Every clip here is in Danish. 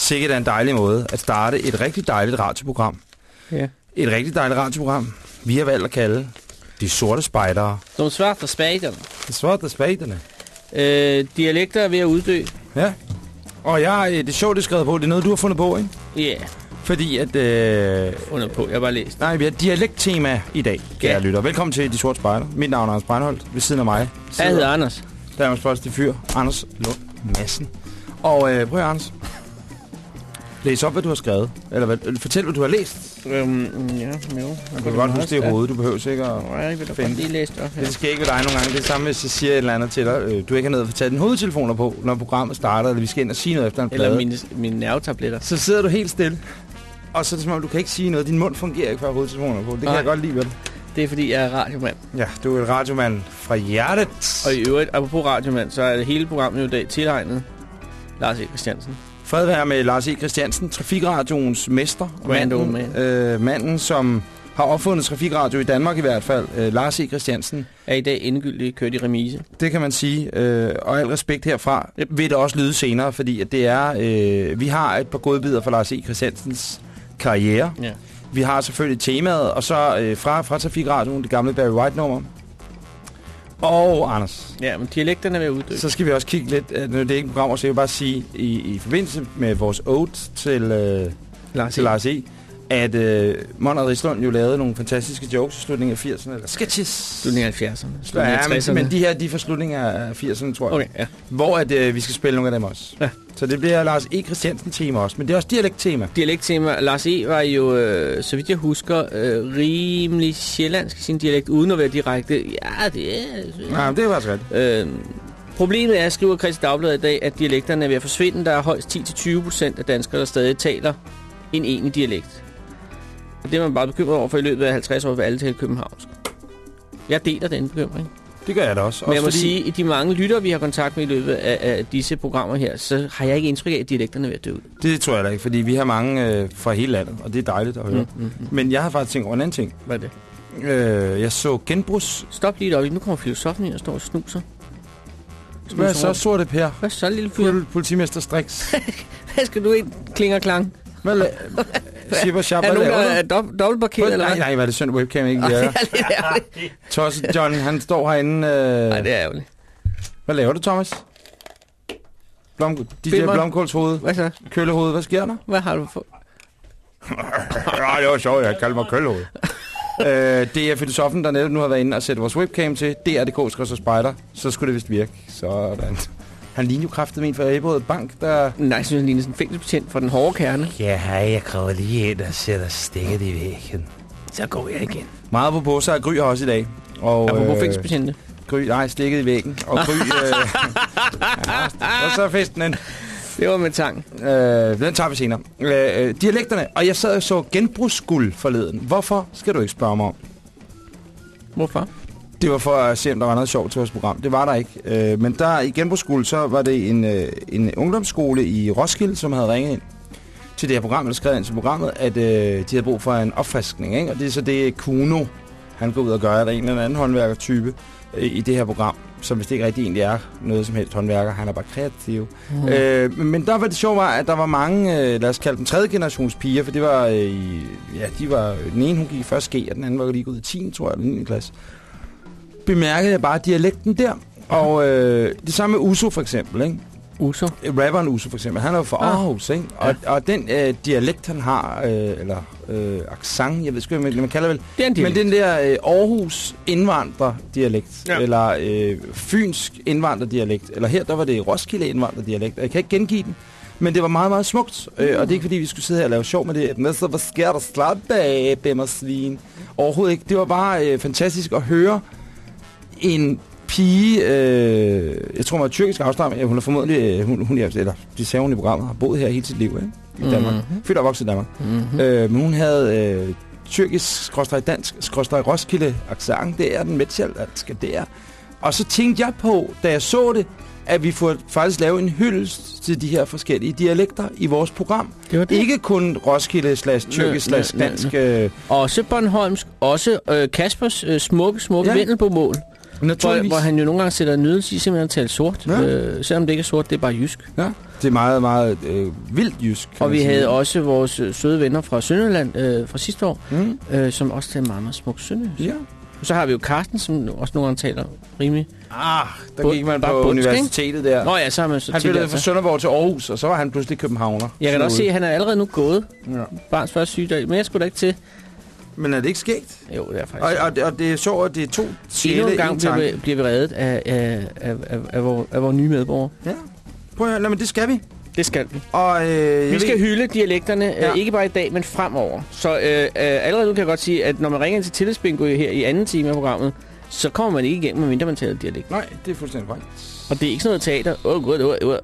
Sikkert er en dejlig måde at starte et rigtig dejligt radioprogram. Ja. Et rigtig dejligt radioprogram. Vi har valgt at kalde De Sorte Spejdere. De svarta spejderne. De Sorte Spejderne. Øh, dialekter er ved at uddø. Ja. Og jeg, øh, det er sjovt, det er skrevet på. Det er noget, du har fundet på, ikke? Ja, yeah, Fordi at... Øh, under på. Jeg har bare læst. nej, vi har dialekttema i dag, kære Ja. lytter. Velkommen til De Sorte Spejder. Mit navn er Anders Breinholt. Ved siden af mig Jeg hedder Anders. Danmarks første fyr, Anders Lund Madsen. Og øh, prøv at, Anders. Læs op, hvad du har skrevet. Eller hvad, fortæl, hvad du har læst. Øhm, ja, jo. Du kan godt huske det i hovedet. Du behøver sikkert... Ja, jeg vil da godt lige læse det op her. Det sker ikke ved dig nogle gange. Det er det samme, hvis jeg siger et eller andet til dig. Øh, Du ikke har noget at få taget dine hovedtelefoner på, når programmet starter, eller vi skal ind og sige noget efter en Eller plade. mine, mine nervetabletter. Så sidder du helt stille. Og så er det som om, du kan ikke sige noget. Din mund fungerer ikke, før hovedtelefoner er på. Det kan Nej. jeg godt lide ved dig. Det er fordi, jeg er radiomand. Ja, du er en radiomand fra hjertet. Og i øvrigt, apropos radiomand, så er det hele programmet i dag tilegnet Lars E. Christiansen. Fred være med Lars E. Christiansen, Trafikradioens mester. Grand manden, øh, manden, som har opfundet trafikradio i Danmark i hvert fald. Øh, Lars E. Christiansen. Er i dag endegyldigt kørt i remise. Det kan man sige. Øh, og al respekt herfra Yep. vil det også lyde senere, fordi at det er, øh, vi har et par godbidder fra Lars E. Christiansens karriere. Ja. Vi har selvfølgelig temaet, og så øh, fra, fra Trafikradioen, det gamle Barry White-nummer. Og Anders, Ja, men dialekterne er ved at uddø. så skal vi også kigge lidt, at nu er det ikke et program, så jeg vil bare sige, i, i forbindelse med vores ode til, øh, Lars til Lars E., at øh, Monrad Rislund jo lavede nogle fantastiske jokes i slutningen af 80'erne, eller sketches. Slutningen af 70'erne. Slutningen Ja, af men, 60'erne. men de her, de er fra slutningen af 80'erne, tror jeg. Okay, ja. Hvor at, øh, vi skal spille nogle af dem også. Ja. Så det bliver Lars E. Christiansen-tema også, men det er også dialekt-tema. dialekttema. Lars E. var jo, øh, så vidt jeg husker, øh, rimelig sjællandsk i sin dialekt, uden at være direkte. Ja, det er... Nej, det er faktisk rigtigt. Øh, problemet er, skriver Christi Dagblad i dag, at dialekterne er ved at forsvinde. Der er højst 10-20 procent af danskere, der stadig taler en enig dialekt. Og det er man bare bekymret over, for i løbet af 50 år vil alle tale københavnsk. Jeg deler den bekymring. Det gør jeg da også. Men jeg må fordi, sige, at i de mange lyttere, vi har kontakt med i løbet af, af disse programmer her, så har jeg ikke indtryk af, at dialekterne er ved at dø ud. Det tror jeg da ikke, fordi vi har mange øh, fra hele landet, og det er dejligt at høre. Mm, mm, mm. Men jeg har faktisk tænkt over en anden ting. Hvad er det? Øh, jeg så genbrugs... Stop lige deroppe. Nu kommer filosofen ind og står og snuser. Hvad er så, sorte Per? Hvad så, lille fyr? Politimester Strix. Hvad skal du ind? Klinger klang. Hvad Shibba Shabba, Er nogen, der er dob- dobbeltparkeret, eller Nej, hvad? nej, hvad er det synd, webcam ikke Ej, det er lidt John, han står herinde. Øh... Nej, det er ærgerligt. Hvad laver du, Thomas? Blom, DJ. Blomkåls hoved. Hvad så? Køllehoved, hvad sker der? Hvad har du for? Ja, det var sjovt, jeg kalder mig køllehoved. øh, det er filosofen, der netop nu har været inde og sætte vores webcam til. DR.dk skal så spejder. Så skulle det vist virke. Sådan. Han ligner jo kraftet min for Æbrød Bank, der... Nej, jeg synes, han ligner sådan en fængselsbetjent fra den hårde kerne. Ja, hej, jeg kommer lige ind og sætter stikket i væggen. Så går jeg igen. Meget på på, så er Gry her også i dag. Og, Og på øh, fængselsbetjente. Gry, nej, stikket i væggen. Og Gry... Øh, ja, og så er festen ind. Det var med tang. Øh, den tager vi senere. Øh, øh, dialekterne. Og jeg sad og så genbrugsguld forleden. Hvorfor skal du ikke spørge mig om? Hvorfor? Det var for at se, om der var noget sjovt til vores program. Det var der ikke. Øh, men der i genbrugsskole, så var det en, øh, en ungdomsskole i Roskilde, som havde ringet ind til det her program, eller skrevet ind til programmet, at øh, de havde brug for en opfriskning. Ikke? Og det er så det Kuno, han går ud og gør, at der er en eller anden håndværkertype øh, i det her program, som hvis det ikke rigtig egentlig er noget som helst håndværker, han er bare kreativ. Mm. Øh, men der var det sjovt, var, at der var mange, øh, lad os kalde dem tredje generations piger, for det var, øh, ja, de var, den ene hun gik i første G, og den anden var lige gået i 10, tror jeg, eller 9. klasse bemærkede jeg bare dialekten der. Og øh, det samme med Uso for eksempel, ikke? Uso. Rapperen Uso for eksempel, han er jo fra Ah. Aarhus, ikke? Og, og den øh, dialekt, han har, øh, eller øh, accent. Jeg ved sgu ikke, hvad man kalder det vel. Det er en Men den der øh, Aarhus indvandrerdialekt, Ja. ja. eller øh, Fynsk indvandrerdialekt, eller her der var det Roskilde indvandrerdialekt. Og Jeg kan ikke gengive den, men det var meget, meget smukt. Mm. Øh, og det er ikke fordi, vi skulle sidde her og lave sjov med det. Men så, hvad sker der slat bag, bæmmer svin? Overhovedet ikke. Det var bare øh, fantastisk at høre en pige, øh, jeg tror hun var tyrkisk afstamning, hun er formodentlig, øh, hun, hun, eller de sagde hun i programmet, har boet her hele sit liv, ikke? I Danmark. Mhm. Født og vokset i Danmark. Mm-hmm. Øh, men hun havde øh, tyrkisk, skråstrej dansk, skråstrej Roskilde accent. Det er den Midtjyllandske, det er. Og så tænkte jeg på, da jeg så det, at vi får faktisk lave en hyldest til de her forskellige dialekter i vores program. Det var det. Ikke kun Roskilde slash tyrkisk slash dansk. Øh, Også Bornholmsk, også øh, Kaspers øh, smukke, smukke Ja. ja. Vendelbomål, hvor, hvor han jo nogle gange sætter nydelse i simpelthen at tale sort. Ja. Øh, selvom det ikke er sort, det er bare jysk. Ja, det er meget, meget øh, vildt jysk. Og vi sige. havde også vores øh, søde venner fra Sønderland øh, fra sidste år, Mm, øh, som også talte meget, meget smuk sønderjysk. ja. Og så har vi jo Carsten, som også nogle gange taler rimelig. Ah, der gik man bare på bundsk, universitetet der. Nå ja, så har man så han flyttede fra Sønderborg til Aarhus, og så var han pludselig københavner. Jeg kan også se, at han er allerede nu gået. Ja. Barns første sygdag. Men jeg skulle da ikke til. Men er det ikke sket? Jo, det er Og, faktisk. og, og det er sjovt, at det er to sjæle Endnu en gang bliver tanke. vi, bliver vi reddet af, af, af, af, af, vores, af vores nye medborgere. Ja. Prøv at høre, men det skal vi. Det skal vi. Og, øh, Vi skal ved, hylde dialekterne, ja. Ja. øh, ikke bare i dag, men fremover. Så øh, øh, allerede nu kan jeg godt sige, at når man ringer ind til tillidsbingo her i anden time af programmet, så kommer man ikke igennem, medmindre man taler dialekt. Nej, det er fuldstændig korrekt. Og det er ikke sådan noget teater. Åh, oh, gud, åh, åh.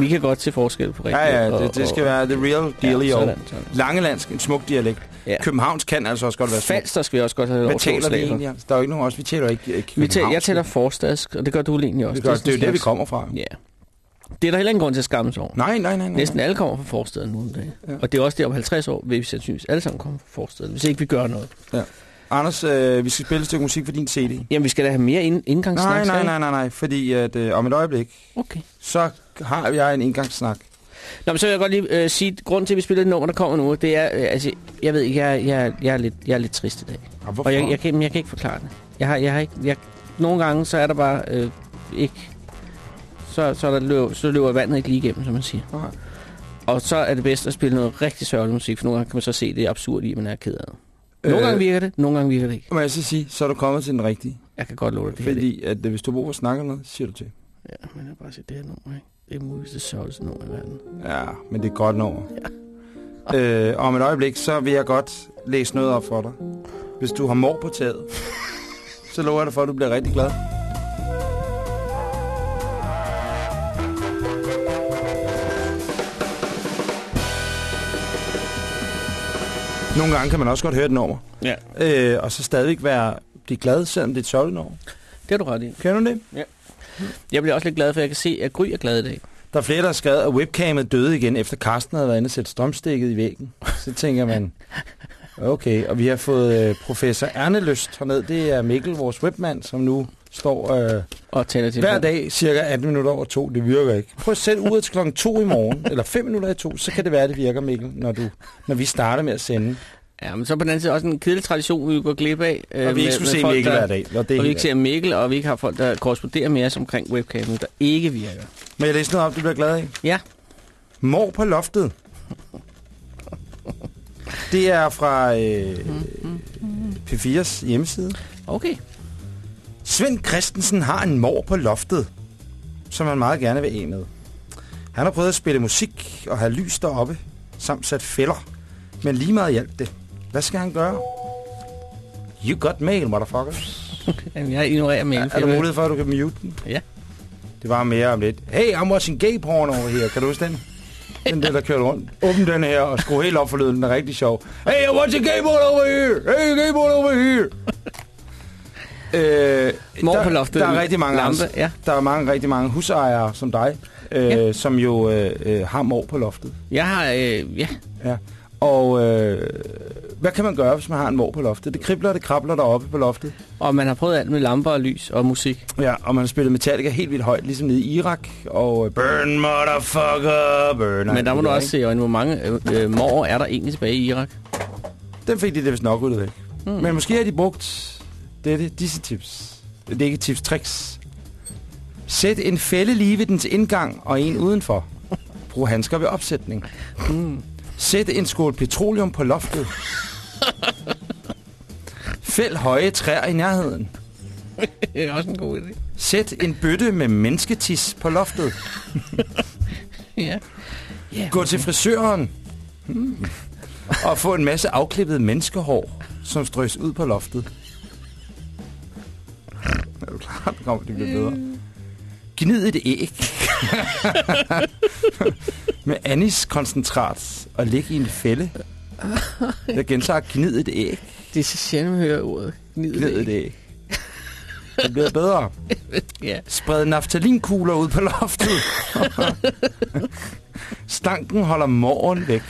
Vi kan godt se forskel på rigtigt. Ja, ja, og- det, det skal og- være the real deal ja, i år. sådan, sådan. Langelandsk, en smuk dialekt. Ja. Københavns kan altså også godt være smuk. Falster skal vi også godt have Hvad taler vi egentlig? Der er jo ikke nogen os, vi taler ikke øh, Vi taler, jeg københavnsk. taler forstadsk, og det gør du egentlig også. det, gør, sådan det er jo der, vi kommer fra. Ja. Det er der heller ingen grund til at skamme sig over. Nej, nej, nej. nej. Næsten alle kommer fra forstaden nu om dagen. Ja. Ja. Og det er også der om 50 år, vil vi sandsynligvis alle sammen komme fra forstaden, hvis ikke vi gør noget. Anders, øh, vi skal spille et stykke musik for din CD. Jamen, vi skal da have mere ind indgangssnak. Nej, nej, nej, nej, nej, fordi at, øh, om et øjeblik, Okay. så har jeg en indgangssnak. Nå, men så vil jeg godt lige øh, sige, at grunden til, at vi spiller det nummer, der kommer nu, det er, øh, altså, jeg ved ikke, jeg, jeg, jeg, er lidt, jeg er lidt trist i dag. Og hvorfor? Og jeg, jeg, kan, jeg kan ikke forklare det. Jeg har, jeg har ikke, jeg, nogle gange, så er der bare øh, ikke, så, så, er der løb, så løber vandet ikke lige igennem, som man siger. Nej. Og så er det bedst at spille noget rigtig sørgelig musik, for nogle gange kan man så se det absurd i, at man er ked af det. Nogle Øh. gange virker det, nogle gange virker det ikke. Må jeg så sige, så er du kommet til den rigtige. Jeg kan godt love dig, det her. Det, Fordi at, øh, hvis du bruger at snakke noget, siger du til. ja, men jeg har bare sige, det her nummer, ikke? Det er muligvis det sørgeligste nummer i verden. Ja, men det er godt nummer. Ja. Øh, og om et øjeblik, så vil jeg godt læse noget op for dig. Hvis du har mor på taget, så lover jeg dig for, at du bliver rigtig glad. Nogle gange kan man også godt høre et nummer. Ja. Øh, og så stadigvæk være, blive glad, selvom det er et sørgeligt nummer. Det har du ret i. Kender du det? Jeg bliver også lidt glad, for jeg kan se, at Gry er glad i dag. Der er flere, der har skrevet, at webcamet døde igen, efter Karsten havde været inde og sætte strømstikket i væggen. Så tænker man, okay. Og vi har fået øh, professor Erneløst herned. Det er Mikkel, vores webmand, som nu står øh, Og taler til hver dag cirka 18 minutter over to. Det virker ikke. Prøv at sætte uret til klokken 2 i morgen, eller 5 minutter i to, så kan det være, det virker, Mikkel, når, du, når vi starter med at sende. Ja, men så på den anden side også en kedelig tradition, vi går glip af. øh, Og vi ikke skulle se Mikkel hver dag. Og det Og vi ikke ser Mikkel, og vi ikke har folk, der korresponderer med os omkring webcamen, der ikke virker. Men jeg læser noget op, du bliver glad af. Ja. Mor på loftet. Det er fra øh, P4's hjemmeside. Okay. Svend Christensen har en mor på loftet, som han meget gerne vil af med. Han har prøvet at spille musik og have lys deroppe, samt sat fælder. Men lige meget hjalp det. Hvad skal han gøre? You got mail, motherfucker. Jamen, jeg ignorerer Mikkel. Er, er der mulighed for, at du kan mute den? Ja. Det var mere om lidt. Hey, I'm watching gay porn over her. Kan du huske den? Den der, der kørte rundt. Åbn den her og skru helt op for lyden. Den er rigtig sjov. Hey, I'm watching gay porn over here. Hey, gay porn over here. øh, Mor der, på loftet. Der er rigtig mange, lampe, Lampe. ja. der er mange, rigtig mange husejere som dig, øh, Ja. som jo øh, øh, har mor på loftet. Jeg har, øh, ja. Ja. Og øh, hvad kan man gøre, hvis man har en mor på loftet? Det kribler og det krabler deroppe på loftet. Og man har prøvet alt med lamper og lys og musik. Ja, og man har spillet Metallica helt vildt højt, ligesom nede i Irak. Og øh, burn, motherfucker, burn. Men der må du også se, i øjnene, hvor mange øh, øh, mor er der egentlig tilbage i Irak. Den fik de det vist nok ud væk. Hmm. Men måske har de brugt dette, disse tips. Det er ikke tips, tricks. Sæt en fælde lige ved dens indgang og en udenfor. Brug handsker ved opsætning. Mm. Sæt en skål petroleum på loftet. Fæld høje træer i nærheden. Det er også en god idé. Sæt en bøtte med mennesketis på loftet. Ja. ja. Gå til frisøren. Hmm. Og få en masse afklippet menneskehår, som strøs ud på loftet. Er du klar? Det kommer, det bliver bedre. Gnid et æg. med anis-koncentrat og læg i en fælde. Jeg gentager, gnid et æg. Det er så sjældent, at høre ordet. Gnid Gnid et æg. Det bliver bedre. Ja. Spred naftalinkugler ud på loftet. Stanken holder morgen væk.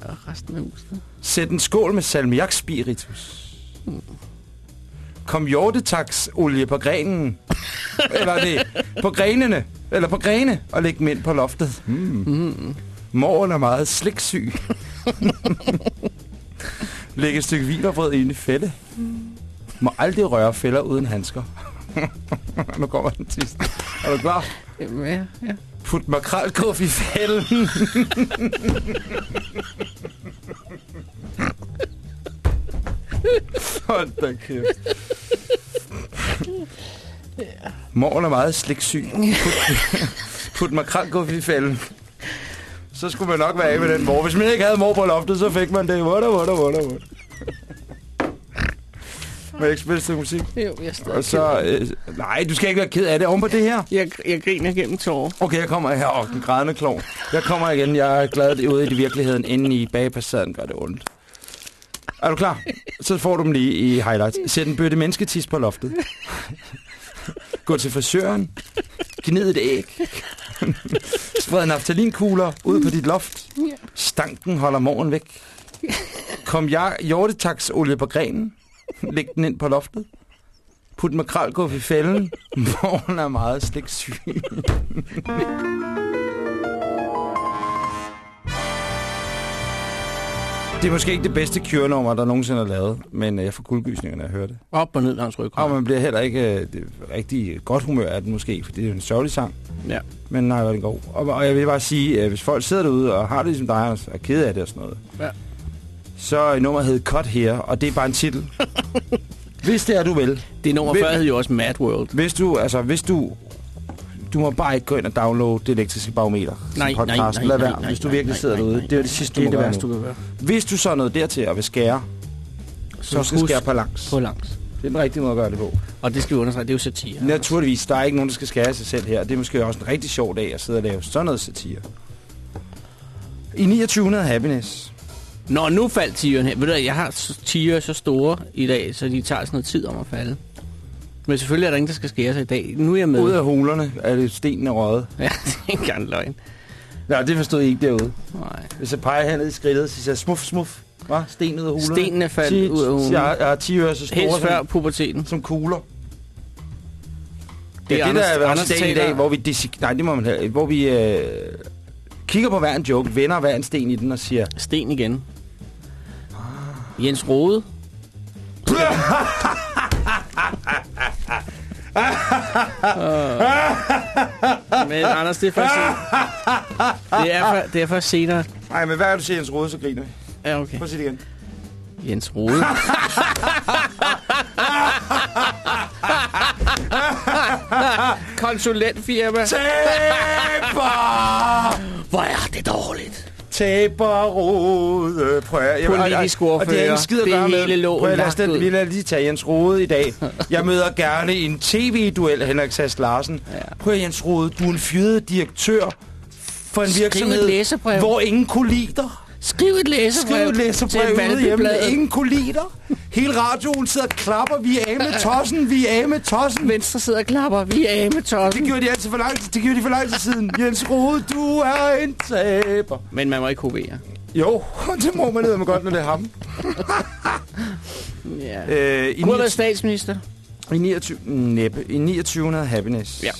Og resten af huset. Sæt en skål med salmiak spiritus. Kom hjortetaks olie på grenen. Eller det, på grenene. Eller på grene. Og læg dem ind på loftet. Mm. Mm. Morgen er meget sliksyg. Læg et stykke vinerbrød ind i fælde. Må aldrig røre fælder uden handsker. nu kommer den sidste. Er du klar? Jamen, ja, ja. Put makrelkuff i fælden. Hold da kæft. Morgen er meget sliksyg. Put, put makrelkuff i fælden. Så skulle man nok være af med den mor. Hvis man ikke havde mor på loftet, så fik man det. Wutter, wutter, wutter, wutter. Må jeg ikke spille til musik? Jo, jeg er Og så... Øh, nej, du skal ikke være ked af det. Oven på det her. Jeg, jeg griner gennem tårer. Okay, jeg kommer her. Åh, den grædende klovn. Jeg kommer igen. Jeg er glad det ude i det virkeligheden. Inde i bagpassaden gør det ondt. Er du klar? Så får du dem lige i highlights. Sæt en bøtte mennesketis på loftet. Gå til frisøren. Gnid et æg. Spred naftalinkugler ud på dit loft. Stanken holder morgen væk. Kom jeg hjortetaksolie på grenen. Læg den ind på loftet. Put makrelguff i fælden. Morgen er meget sliksyg. Det er måske ikke det bedste Cure-nummer, der nogensinde er lavet, men øh, jeg får guldgysninger, når jeg hører det. Op og ned langs Og ryggraden. man bliver heller ikke øh, rigtig godt humør af den måske, for det er jo en sørgelig sang. Ja. Men nej, hvor er den god. Og, og jeg vil bare sige, at hvis folk sidder derude og har det ligesom dig, Anders, og er ked af det og sådan noget, Ja. så er nummeret hed Cut Here, og det er bare en titel. hvis det er, du vil. Det nummer før hed jo også Mad World. Hvis du, altså, hvis du... Du må bare ikke gå ind og downloade det elektriske barometer. Nej, podcast. nej, Lad nej, være, nej, hvis du virkelig nej, sidder nej, derude. nej, Det er det sidste, Det er du det må gøre værste, du kan gøre. Hvis du så noget dertil og vil skære, så skal husk skære på langs. På langs. Det er den rigtige måde at gøre det på. Og det skal vi understrege, det er jo satire. Naturligvis, der er ikke nogen, der skal skære sig selv her. Det er måske også en rigtig sjov dag at sidde og lave sådan noget satire. I 2900 Happiness. Nå, nu faldt tigeren her. Ved du, jeg har tiger så store i dag, så de tager sådan noget tid om at falde. Men selvfølgelig er der ingen, der skal skære sig i dag. Nu er jeg med. Ud af hulerne er det stenene røget. Ja, det er ikke engang løgn. Nej, det forstod I ikke derude. Nej. Hvis jeg peger herned i skridtet, så siger jeg smuf, smuf. Hva? Sten ud af hulerne. Stenene er faldet Sig- ud af hulerne. Jeg jeg har 10 øre så store Helst før som, puberteten. som kugler. Det er ja, det Anders- der er Anders dagen i dag, hvor vi, nej, det må man have, hvor vi øh, kigger på hver en joke, vender hver en sten i den og siger, Sten igen. Jens Rode. uh, men Anders, det er først, det er, for, det er først senere. nej, men hver gang du siger Jens Rode, så griner vi. Ja, okay. Prøv at sige det igen. Jens Rode. Konsulentfirma. Taber! Hvor er det dårligt. Taber Rode. Prøv at, jeg, Politisk og- og- det er ordfører. en skid at gøre med. hele Prøv at lade os den, vi lader lige tage Jens Rode i dag. Jeg møder gerne en tv-duel, Henrik Sass Larsen. Ja. Prøv at Jens Rode, du er en fyret direktør for en Skriv virksomhed, hvor ingen kunne lide dig. Skriv et læserbrev. Skriv et læserbrev til ude hjemme. Ingen kunne lide dig. Hele radioen sidder og klapper. Vi er af med tossen. Vi er af med tossen. Venstre sidder og klapper. Vi er af med Det tossen. gjorde de altid for lang tid. Det gjorde de for lang tid siden. Jens Rode, du er en taber. Men man må ikke hovere. Jo, det må man med godt, når det er ham. Ja. Øh, i, været 29, statsminister. i 29, næppe, i 2900 Happiness. Ja.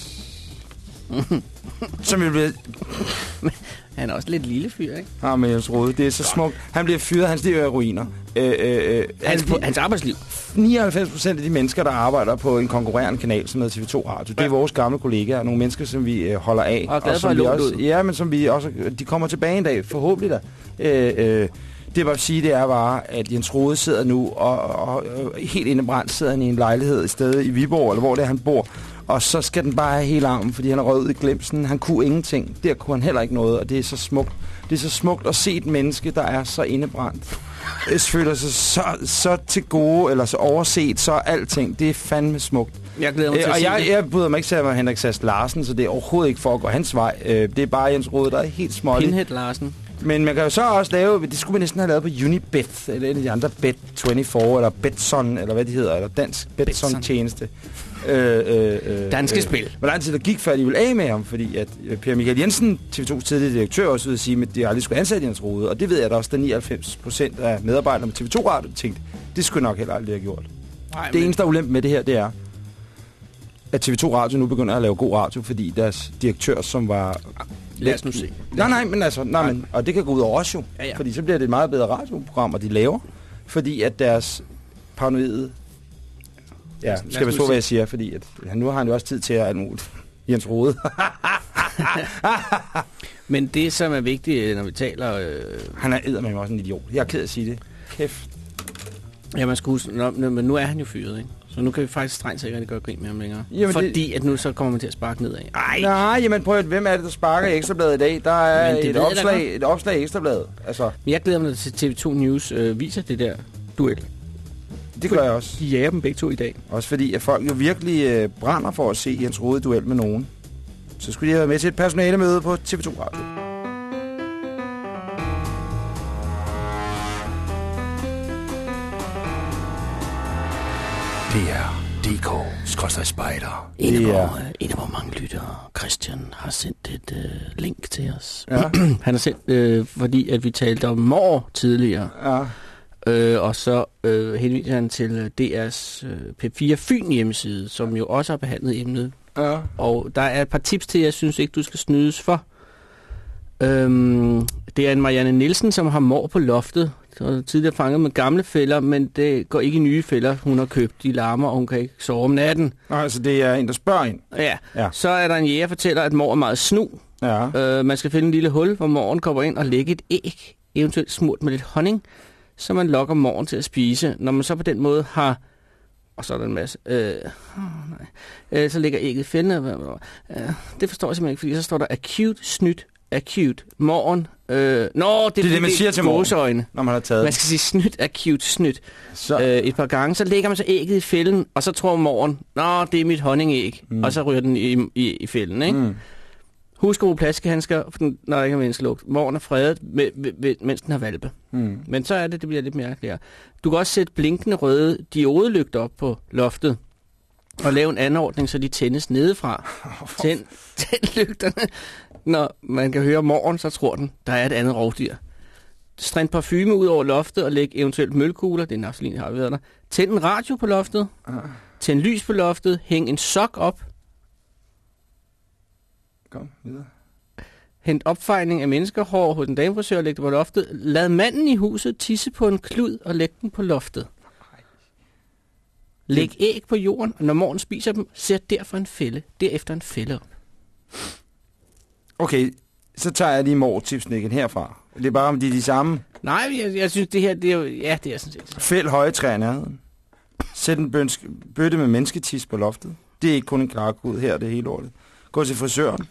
Som jo blev... Han er også lidt lille fyr, ikke? Ah, men Jens Rode, det er så smukt. Han bliver fyret, hans liv er i ruiner. Øh, øh, øh, Hans, de- hans arbejdsliv. 99 procent af de mennesker, der arbejder på en konkurrerende kanal, som hedder TV2 Radio, det er vores gamle kollegaer. Nogle mennesker, som vi øh, holder af. Og for som vi også, ud. Ja, men som vi også... De kommer tilbage en dag, forhåbentlig da. Øh, øh, det jeg bare vil sige, det er bare, at Jens Rode sidder nu, og, og, og helt indebrændt sidder han i en lejlighed et sted i Viborg, eller hvor det er, han bor. Og så skal den bare have hele armen, fordi han er røget ud i glemsen. Han kunne ingenting. Der kunne han heller ikke noget, og det er så smukt. Det er så smukt at se et menneske, der er så indebrændt. Øh, føler sig så, så til gode, eller så overset, så alting. Det er fandme smukt. Jeg glæder mig Øh, til at og jeg, det. jeg bryder mig ikke til at være Henrik Sass Larsen, så det er overhovedet ikke for at gå hans vej. Øh, det er bare Jens Rode, der er helt smålig. Pinhead Larsen. Men man kan jo så også lave, det skulle man næsten have lavet på Unibet, eller en af de andre Bet24, eller Betson, eller hvad de hedder, eller Dansk Betson-tjeneste. Øh, øh, øh, Danske øh, spil. Hvor lang tid der gik, før de ville af med ham, fordi at øh, Per Michael Jensen, TV2's tidligere direktør, også ville sige, at de aldrig skulle ansætte Jens Rode. Og det ved jeg da også, at 99 procent af medarbejderne på TV2 Radio tænkte, det skulle nok heller aldrig have gjort. Nej, Det eneste, der er ulempe med det her, det er, at TV2 Radio nu begynder at lave god radio, fordi deres direktør, som var... Lad os nu se. Nej, nej, men altså, nej, men, og det kan gå ud over os jo. Ja, ja. Fordi så bliver det et meget bedre radioprogram, og de laver. Fordi at deres paranoide... Ja, skal nu forstå, hvad jeg siger, fordi at, ja, nu har han jo også tid til at muligt. Jens Rode. Men det, som er vigtigt, øh, når vi taler... Øh, han er eddermame også en idiot. Jeg er ked af at sige det. Kæft. ja, man skal huske, nå, men nu er han jo fyret, ikke? Så nu kan vi faktisk strengt sikkert ikke gøre grin med ham længere. Jamen, det- Fordi at nu så kommer man til at sparke nedad. Ej, Nej, jamen prøv at, hvem er det, der sparker i Ekstrabladet i dag? Der er det et opslag, et opslag i Ekstrabladet. Altså, Men jeg glæder mig til TV2 News øh, viser det der duel. det gør jeg også. De jager dem begge to i dag. Også fordi, at folk jo virkelig øh, brænder for at se Jens Rode duel med nogen. Så skulle de have været med til et personalemøde på TV2 Radio. Det er DK Spejder. En er- vores, en af vores mange lyttere, Christian, har sendt et øh, link til os. Ja. Han har sendt, øh, fordi at vi talte om mor tidligere, Ja. øh, og så øh, henviser han til øh, DR's øh, P4 Fyn hjemmeside, som jo også har behandlet emnet. ja. Og der er et par tips til, jeg synes ikke, du skal snydes for. Øhm, det er en Marianne Nielsen, som har mor på loftet. Så er tidligere fanget med gamle fælder, men det går ikke i nye fælder, hun har købt. De larmer, og hun kan ikke sove om natten. Nå, altså det er en, der spørger en. Ja. Ja. Så er der en jæger, fortæller, at mor er meget snu. Ja. Øh, man skal finde en lille hul, hvor moren kommer ind og lægge et æg, eventuelt smurt med lidt honning, så man lokker moren til at spise. Når man så på den måde har... Og så er der en masse... Øh, oh, nej. Øh, så ligger ægget i fælden. Øh, det forstår jeg simpelthen ikke, fordi så står der acute snydt, acute, morgen. Øh, nå, det, Det er det, man siger til gåseøjne. Når man har taget Man skal sige snydt, acute, snydt. Så, Øh, et par gange, så lægger man så ægget i fælden, og så tror moren, nå, det er mit honningæg. Mm. Og så ryger den i, i, i fælden, ikke? mm. Husk at bruge den- når der ikke er menneskelugt. Morgen er fredet, med, med, med, mens den har valpe. Mm. Men så er det, det bliver lidt mærkeligere. Du kan også sætte blinkende røde diodelygter op på loftet. Og lave en anordning, så de tændes nedefra. Tænd, tænd lygterne. Når man kan høre morgen, så tror den, der er et andet rovdyr. Strænd parfume ud over loftet og læg eventuelt mølkugler. Det er naftalin, har været der. Tænd en radio på loftet. Tænd lys på loftet. Hæng en sok op. Kom videre. Hent opfejning af menneskehår hos en damefrisør og læg det på loftet. Lad manden i huset tisse på en klud og læg den på loftet. Læg æg på jorden, og når morgen spiser dem, sæt derfor en fælde. Derefter en fælde op. Okay, så tager jeg lige mortipsene igen herfra. Det er bare, om de er de samme. Nej, jeg, jeg synes, det her, det er jo... Ja, det er sådan set. Fæld høje træer i nærheden. Sæt en bønsk, bøtte med mennesketis på loftet. Det er ikke kun en klarkud her, det er hele året. Gå til frisøren.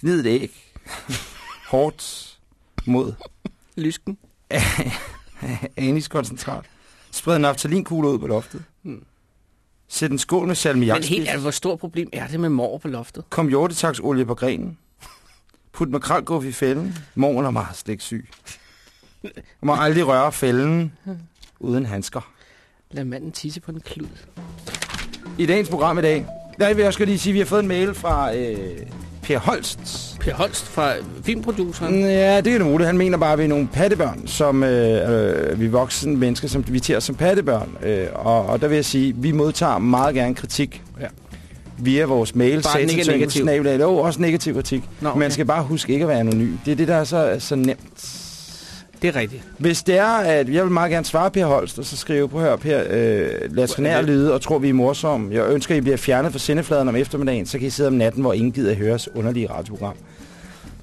Gnid et æg. Hårdt mod Lysken. aniskoncentrat. Spred en naftalinkugle ud på loftet. Hmm. Sæt en skål med Men salmiakspids. helt ærligt, hvor stort problem er det med mor på loftet? Kom hjortetagsolie på grenen. Put makrelguff i fælden. Morgen er meget stiksyg. Du må aldrig røre fælden uden handsker. Lad manden tisse på en klud. I dagens program i dag, der vil jeg skal lige sige, at vi har fået en mail fra øh, Per Holst. Per Holst fra filmproduceren. Ja, det er det muligt. Han mener bare, at vi er nogle pattebørn, som øh, øh, vi voksne mennesker, som vi tager som pattebørn. Øh, og, og der vil jeg sige, at vi modtager meget gerne kritik. Ja. Via vores mail. Bare negativ. snabel-a. Jo, også negativ kritik. Nå, Man okay. skal bare huske ikke at være anonym. Det er det, der er så, så nemt. Det er rigtigt. Hvis det er, at jeg vil meget gerne svare Per Holst, og så skrive på her, Per, øh, lad os nær lyde og tror, vi er morsomme. Jeg ønsker, at I bliver fjernet fra sendefladen om eftermiddagen, så kan I sidde om natten, hvor ingen gider at høre os underlige radioprogram.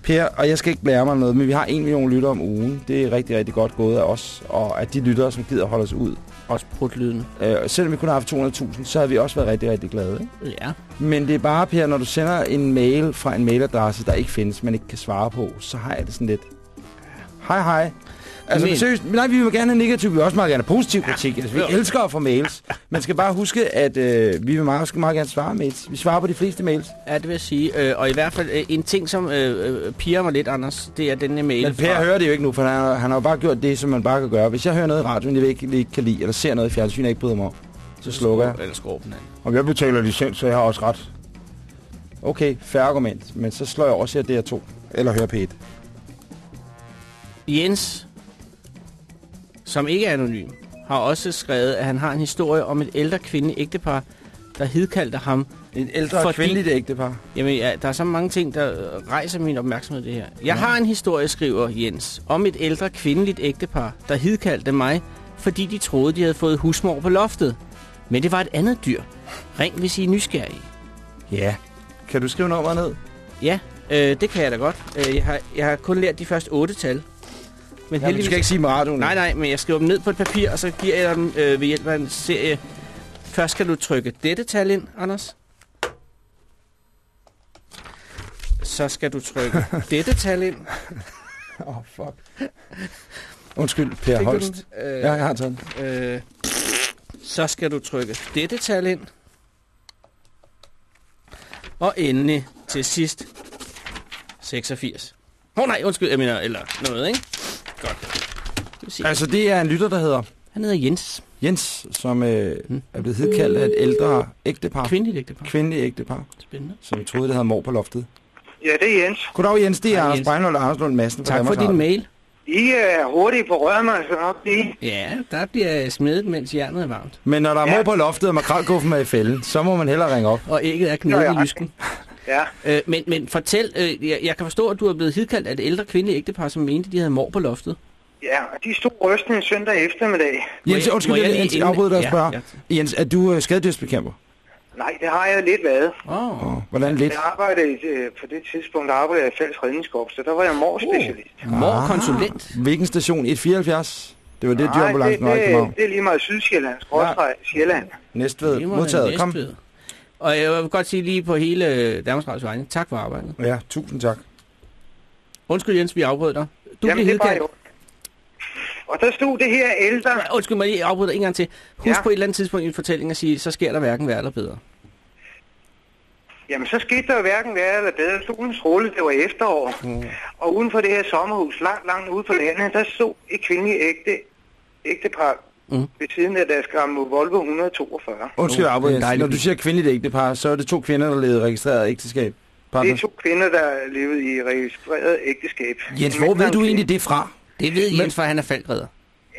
Per, og jeg skal ikke blære mig noget, men vi har en million lytter om ugen. Det er rigtig, rigtig godt gået af os, og at de lyttere, som gider holde os ud. Også brudlyden. Øh, selvom vi kun har haft 200.000, så har vi også været rigtig, rigtig glade. Ikke? Ja. Men det er bare, Per, når du sender en mail fra en mailadresse, der ikke findes, man ikke kan svare på, så har jeg det sådan lidt... Hej, hej. Altså, Men- seriøst, nej, vi vil gerne have negativ, vi vil også meget gerne have positiv kritik. Altså, vi Jo. elsker at få mails. Man skal bare huske, at øh, vi vil meget, skal meget gerne svare mails. Vi svarer på de fleste mails. Ja, det vil jeg sige. Øh, og i hvert fald øh, en ting, som øh, øh, piger mig lidt, Anders, det er denne mail Men Per fra... hører det jo ikke nu, for han, har- han har jo bare gjort det, som man bare kan gøre. Hvis jeg hører noget i radioen, jeg ikke, ikke kan lide, eller ser noget i fjernsyn, jeg ikke bryder mig om, så slukker jeg. Eller skorpen af. Og jeg betaler licens, så jeg har også ret. Okay, fair argument. Men så slår jeg over og ser DR2. Eller hører P1. Jens, som ikke er anonym, har også skrevet, at han har en historie om et ældre kvinde ægtepar, der hidkaldte ham. Et ældre Fordi- kvindeligt ægtepar. Jamen, ja, der er så mange ting, der rejser min opmærksomhed det her. Jeg har en historie, skriver Jens, om et ældre kvindeligt ægtepar, der hidkaldte mig, fordi de troede, de havde fået husmor på loftet. Men det var et andet dyr. Ring, hvis I er nysgerrige. Ja. Kan du skrive nummeret ned? Ja, øh, det kan jeg da godt. Øh, jeg, har, jeg har kun lært de første otte tal. Men Ja, du skal ikke sige med radioen. Nej, nej, men jeg skriver dem ned på et papir, og så giver jeg dem øh, ved hjælp af en serie. Først skal du trykke dette tal ind, Anders. Så skal du trykke dette tal ind. Åh, oh, fuck. Undskyld, Per Fik Holst. den? Øh, Ja, jeg har taget den. øh, så skal du trykke dette tal ind. Og endelig til sidst 86. Åh oh, nej, undskyld, jeg mener, eller noget, ikke? Godt. Altså, det er en lytter, der hedder Han hedder Jens. Jens, som øh, Hmm. er blevet hedkaldt af et ældre ægtepar. Kvindeligt ægtepar. Kvindeligt ægtepar, Spændende. som troede, det havde mor på loftet. Ja, det er Jens. Goddag, Jens. Det er Hej, Anders Jens. Breinholt og Anders Lund Madsen. Tak for din mail. I er hurtige på røret, man skal nok sige. Ja, der bliver smedet, mens jernet er varmt. Men når der er Ja. mor på loftet, og makralguffen er i fælden, så må man hellere ringe op. Og ægget er knedet Ja, i lysken. Ja, Øh, men, men fortæl, øh, jeg, jeg kan forstå, at du er blevet hidkaldt af et ældre kvindeligt ægtepar, som mente, de havde mor på loftet. ja, og de stod rystende en søndag eftermiddag. Jens, jeg- undskyld, jeg Jens, jeg afbryder dig og Ja, spørger. ja. Jens, er du øh, skadedyrsbekæmper? Nej, det har jeg lidt været. Åh, oh, Oh, hvordan lidt? Jeg arbejdede øh, på det tidspunkt arbejdede jeg i fælles redningskorps, så der var jeg morspecialist. mor konsulent. Ah, hvilken station? 174? Det var det, Nej, dyrambulancen var i det, København. det er lige meget Sydsjælland, skrådstræk Sjælland. Næstved, modtaget. Kom. Næstved. Og jeg vil godt sige lige på hele Danmarks Radios vegne, tak for arbejdet. Ja, tusind tak. Undskyld Jens, vi afbryder dig. Du Jamen, blev det er bare hidkaldt. jo. Og der stod det her ældre. Undskyld mig, jeg afbryder dig en gang til. Husk Ja. på et eller andet tidspunkt i en fortælling at sige, så sker der hverken værre eller bedre. Jamen, så skete der jo hverken værre eller bedre. Solen strålede, det var efterår. Mm. Og uden for det her sommerhus, langt, langt ude på landet, der stod et kvindeligt ægte, ægtepar Mm. ved siden af deres gamle Volvo 142. Undskyld, Oh, det er dejlig Når du siger kvindeligt ægtepar, så er det to kvinder, der levede registreret ægteskab. Det Partner. er to kvinder, der levede i registreret ægteskab. Jens, En hvor ved du en egentlig det fra? Det ved Jens, for han er faldredder.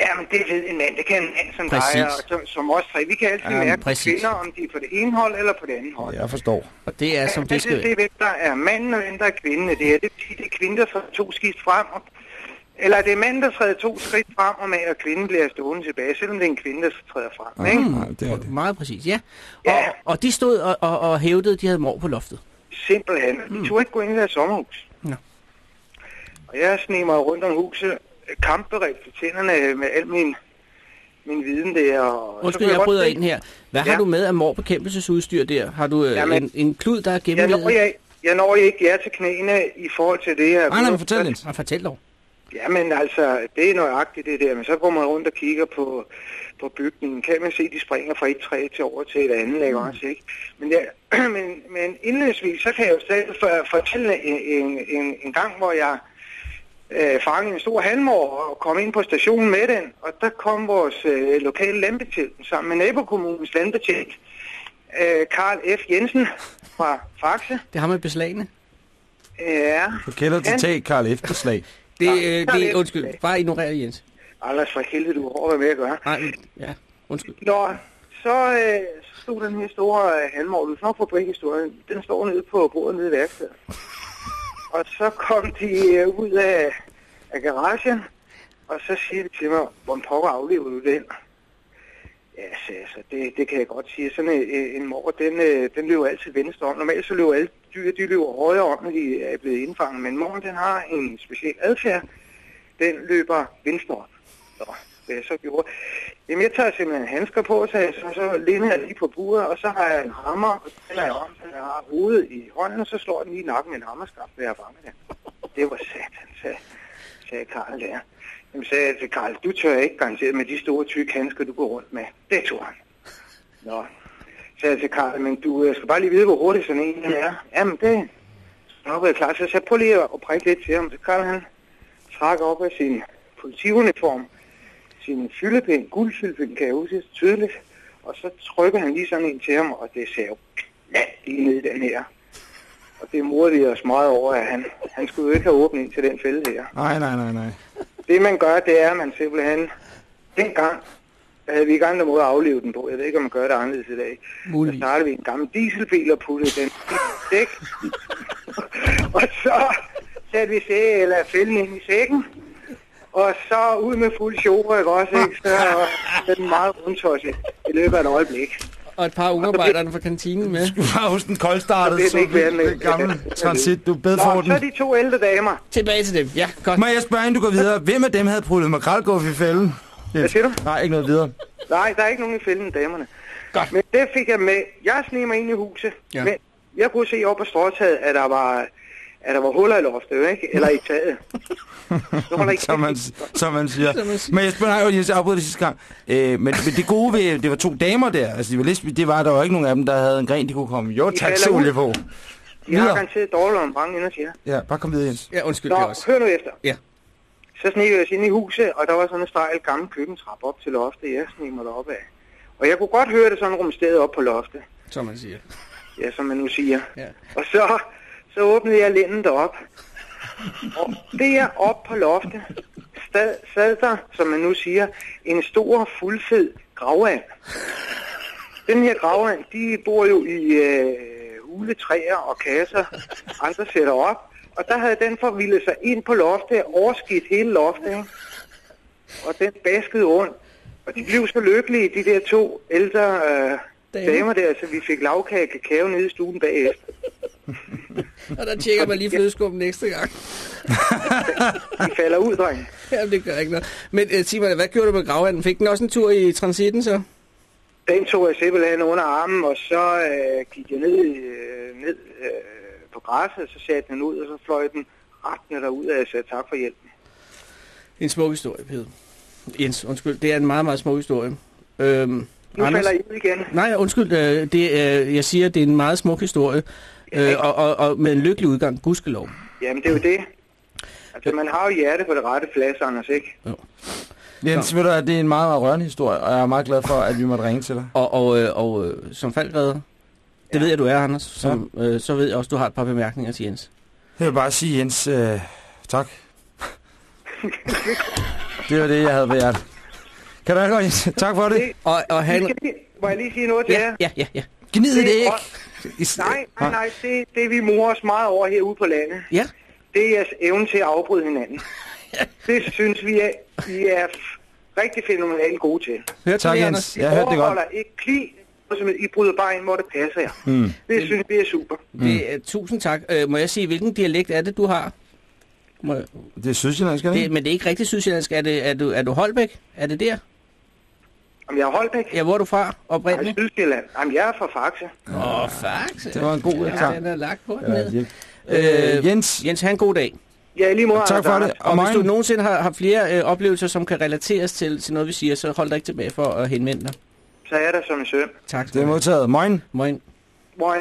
Ja, men det ved en mand. Det kan en mand som Præcis. dig, og som, som os tre. Vi kan altid Ja, ja, mærke præcis. kvinder, om de er på det ene hold eller på det andet hold. Jeg forstår. Og det er, som det det skal er være. hvem der er manden og hvem der er kvinden. Det det er fordi, det er kvinden, der træder to skift frem. Og, eller det er manden, der træder to skridt frem, og, med, og kvinden bliver stående tilbage, selvom det er en kvinde, der træder frem. Ikke? Nej, det er det. Meget præcis, ja. Og, Ja. og de stod og, og, og hævdede, at de havde mor på loftet. Simpelthen. Vi turde ikke gå ind i deres sommerhus. Nå. Og jeg sneg mig rundt om huset, kampberedt for tænderne med al min, min viden der. Og så Undskyld, jeg godt bryder ind her. Hvad har Ja. du med af morbekæmpelsesudstyr der? Har du øh, Jamen, en, en klud, der er Jeg når, gennemledet? jeg, jeg når ikke jer til knæene i forhold til det her. Nej, nej, fortæl. Og fortæl dog. Jamen altså, det er nøjagtigt det der, men så går man rundt og kigger på, på bygningen. Kan man se, de springer fra et træ til over til et andet, ikke også, ikke? Men, ja, men, men indledningsvis, så kan jeg jo selv for, fortælle en, en, en, en gang, hvor jeg øh, fangede en stor halmår og kom ind på stationen med den, og der kom vores øh, lokale landbetjent sammen med nabokommunens landbetjent, øh, Karl F. Jensen fra Faxe. Det har med beslagene. Ja, Du kender til tag, Karl Efterslag. Det, Ja, øh, er det, undskyld, bare ignorer Jens. Anders for helvede, du har med at gøre. Nej, ja, undskyld. Nå, så, øh, så stod den her store øh, halvmål, du snart få historien, den står nede på bordet nede i værkstedet. Og så kom de øh, ud af, af garagen, og så siger de til mig, hvor pokker aflever du den? Ja, så, altså, det, det kan jeg godt sige. Sådan en, en mor, den, øh, den løber altid venstre om. Normalt så løber alle dyr, de løber højre om, når de er blevet indfanget. Men moren, den har en speciel adfærd. Den løber venstre om. Så, hvad jeg så gjorde. Jamen, jeg tager simpelthen handsker på, så, jeg, så, så læner jeg lige på buret, og så har jeg en hammer, og så jeg om, så jeg har hovedet i hånden, og så slår den lige i nakken med en hammerskaft, ved jeg fange det. Det var satan, sagde, sagde Karl der. Jamen sagde jeg til Karl, du tør ikke garanteret med de store tykke handsker, du går rundt med. Det tog han. Nå, sagde jeg til Karl, men du jeg skal bare lige vide, hvor hurtigt sådan en er. Jamen det, så var jeg klar. Så jeg sagde, prøv lige at prikke lidt til ham. Så Karl han trak op af sin politiuniform, sin fyldepind, guldfyldepind, kan jeg huske tydeligt. Og så trykker han lige sådan en til ham, og det sagde jo lige ned den her. Og det morede vi os meget over, at han, han skulle jo ikke have åbnet ind til den fælde her. Nej, nej, nej, nej. Det man gør, det er, at man simpelthen, dengang, havde vi ikke andre måder at afleve den på. Jeg ved ikke, om man gør det anderledes i dag. Så Muligvis. startede vi en gammel dieselbil og puttede den i dæk. og så satte vi sæ, eller fælden ind i sækken. Og så ud med fuld show, ikke også, ikke? Så den meget rundtosset i løbet af et øjeblik. Og et par ungarbejderne fra kantinen med. Du var hos den koldstartede, Så så den gamle transit, du bed Nå, for så er den. de to ældre damer. Tilbage til dem. Ja, godt. Må jeg spørge, inden du går videre, hvem af dem havde prøvet makrelguf i fælden? Hvad siger du? Nej, ikke noget videre. Nej, der er ikke nogen i fælden, damerne. Godt. Men det fik jeg med. Jeg sneg mig ind i huset. Ja. Men jeg kunne se op på stråtaget, at der var, at der var huller i loftet, ikke? Eller i taget. Så var der ikke som, man, som man siger. Som man siger. Men jeg spørger dig, jeg afbryder det sidste gang. Øh, men, men det gode ved, det var to damer der. Altså, de var lidt, det var, der var ikke nogen af dem, der havde en gren, de kunne komme. Jo, De tak, solie på. Jeg har garanteret dårligt om mange ender siger. Ja, bare kom videre, Jens. Ja, undskyld det Nå, også. hør nu efter. Ja. Så sneg jeg os ind i huset, og der var sådan en stejl gammel køkkentrappe op til loftet. Jeg sneg mig deroppe af. Og jeg kunne godt høre det sådan rumstede op på loftet. Som man siger. Ja, som man nu siger. Ja. Og så, så åbnede jeg linden derop. Og der op på loftet sad, sad der, som man nu siger, en stor, fuldfed gravand. Den her gravand, de bor jo i øh, huletræer og kasser, andre sætter op. Og der havde den forvildet sig ind på loftet, overskidt hele loftet, ikke? Og den baskede rundt. Og de blev så lykkelige, de der to ældre øh, Damer. der, så vi fik lavkage og kakao nede i stuen bagefter. Og der tjekker man lige flødeskummen næste gang. De falder ud, dreng. Jamen, det gør ikke noget. Men uh, sig mig, hvad gjorde du med gravanden? Fik den også en tur i transitten så? Den tog jeg simpelthen under armen, og så øh, gik jeg ned, øh, ned øh, på græsset, så satte den ud, og så fløj den rettende derud, og jeg sagde tak for hjælpen. En smuk historie, Pede. Jens, undskyld. Det er en meget, meget smuk historie. Øhm, Nu Anders? falder I ud igen. Nej, undskyld. Øh, det, øh, jeg siger, det er en meget smuk historie. Øh, og, og, og med en lykkelig udgang. Gudskelov. Jamen, det er jo det. Altså, man har jo hjerte på det rette plads, Anders, ikke? Jens, ved du, at det er en meget, meget rørende historie, og jeg er meget glad for, at vi måtte ringe til dig. Og, og, øh, og øh, som faldredder, det ja. ved jeg, du er, Anders. Som, ja. øh, så ved jeg også, du har et par bemærkninger til Jens. Jeg vil bare sige, Jens, øh, tak. det var det, jeg havde været. Kan du have godt, Jens? Tak for det. Og, og han... må jeg lige sige noget til Ja, jer? ja, ja, ja. Gnid det Det er ikke. Nej, nej, nej, det, det vi morer os meget over herude på landet, Ja, det er jeres evne til at afbryde hinanden. Det synes vi er, vi er rigtig fænomenalt gode til. hørte Tak, Jens. Jeg hørte det godt. overholder ikke kli, og som I bryder bare ind, hvor det passer jer. Mm. Det synes vi er super. Det, er- tusind tak. Øh, må jeg sige, hvilken dialekt er det, du har? Må, jeg- Det er Sydsjællandsk, er det det, men det er ikke rigtig sydsjællandsk. Er, det, er, du, er du Holbæk? Er det der? Om jeg er Holbæk? Ja, hvor er du fra Jeg er oprindeligt? Sydsjælland. Jamen, jeg er fra Faxe. Åh, oh, fuck. Det var en god ja, sang. den er lagt på den Ja, ned. det- Øh, Øh, Jens, Jens, have en god dag. Ja, lige måde. tak for det. Og, Og hvis du nogensinde har, har flere øh, oplevelser, som kan relateres til, til noget, vi siger, så hold dig ikke tilbage for at henvende dig. Så er der som en søn. Tak. det er modtaget. Moin. Moin. Hvor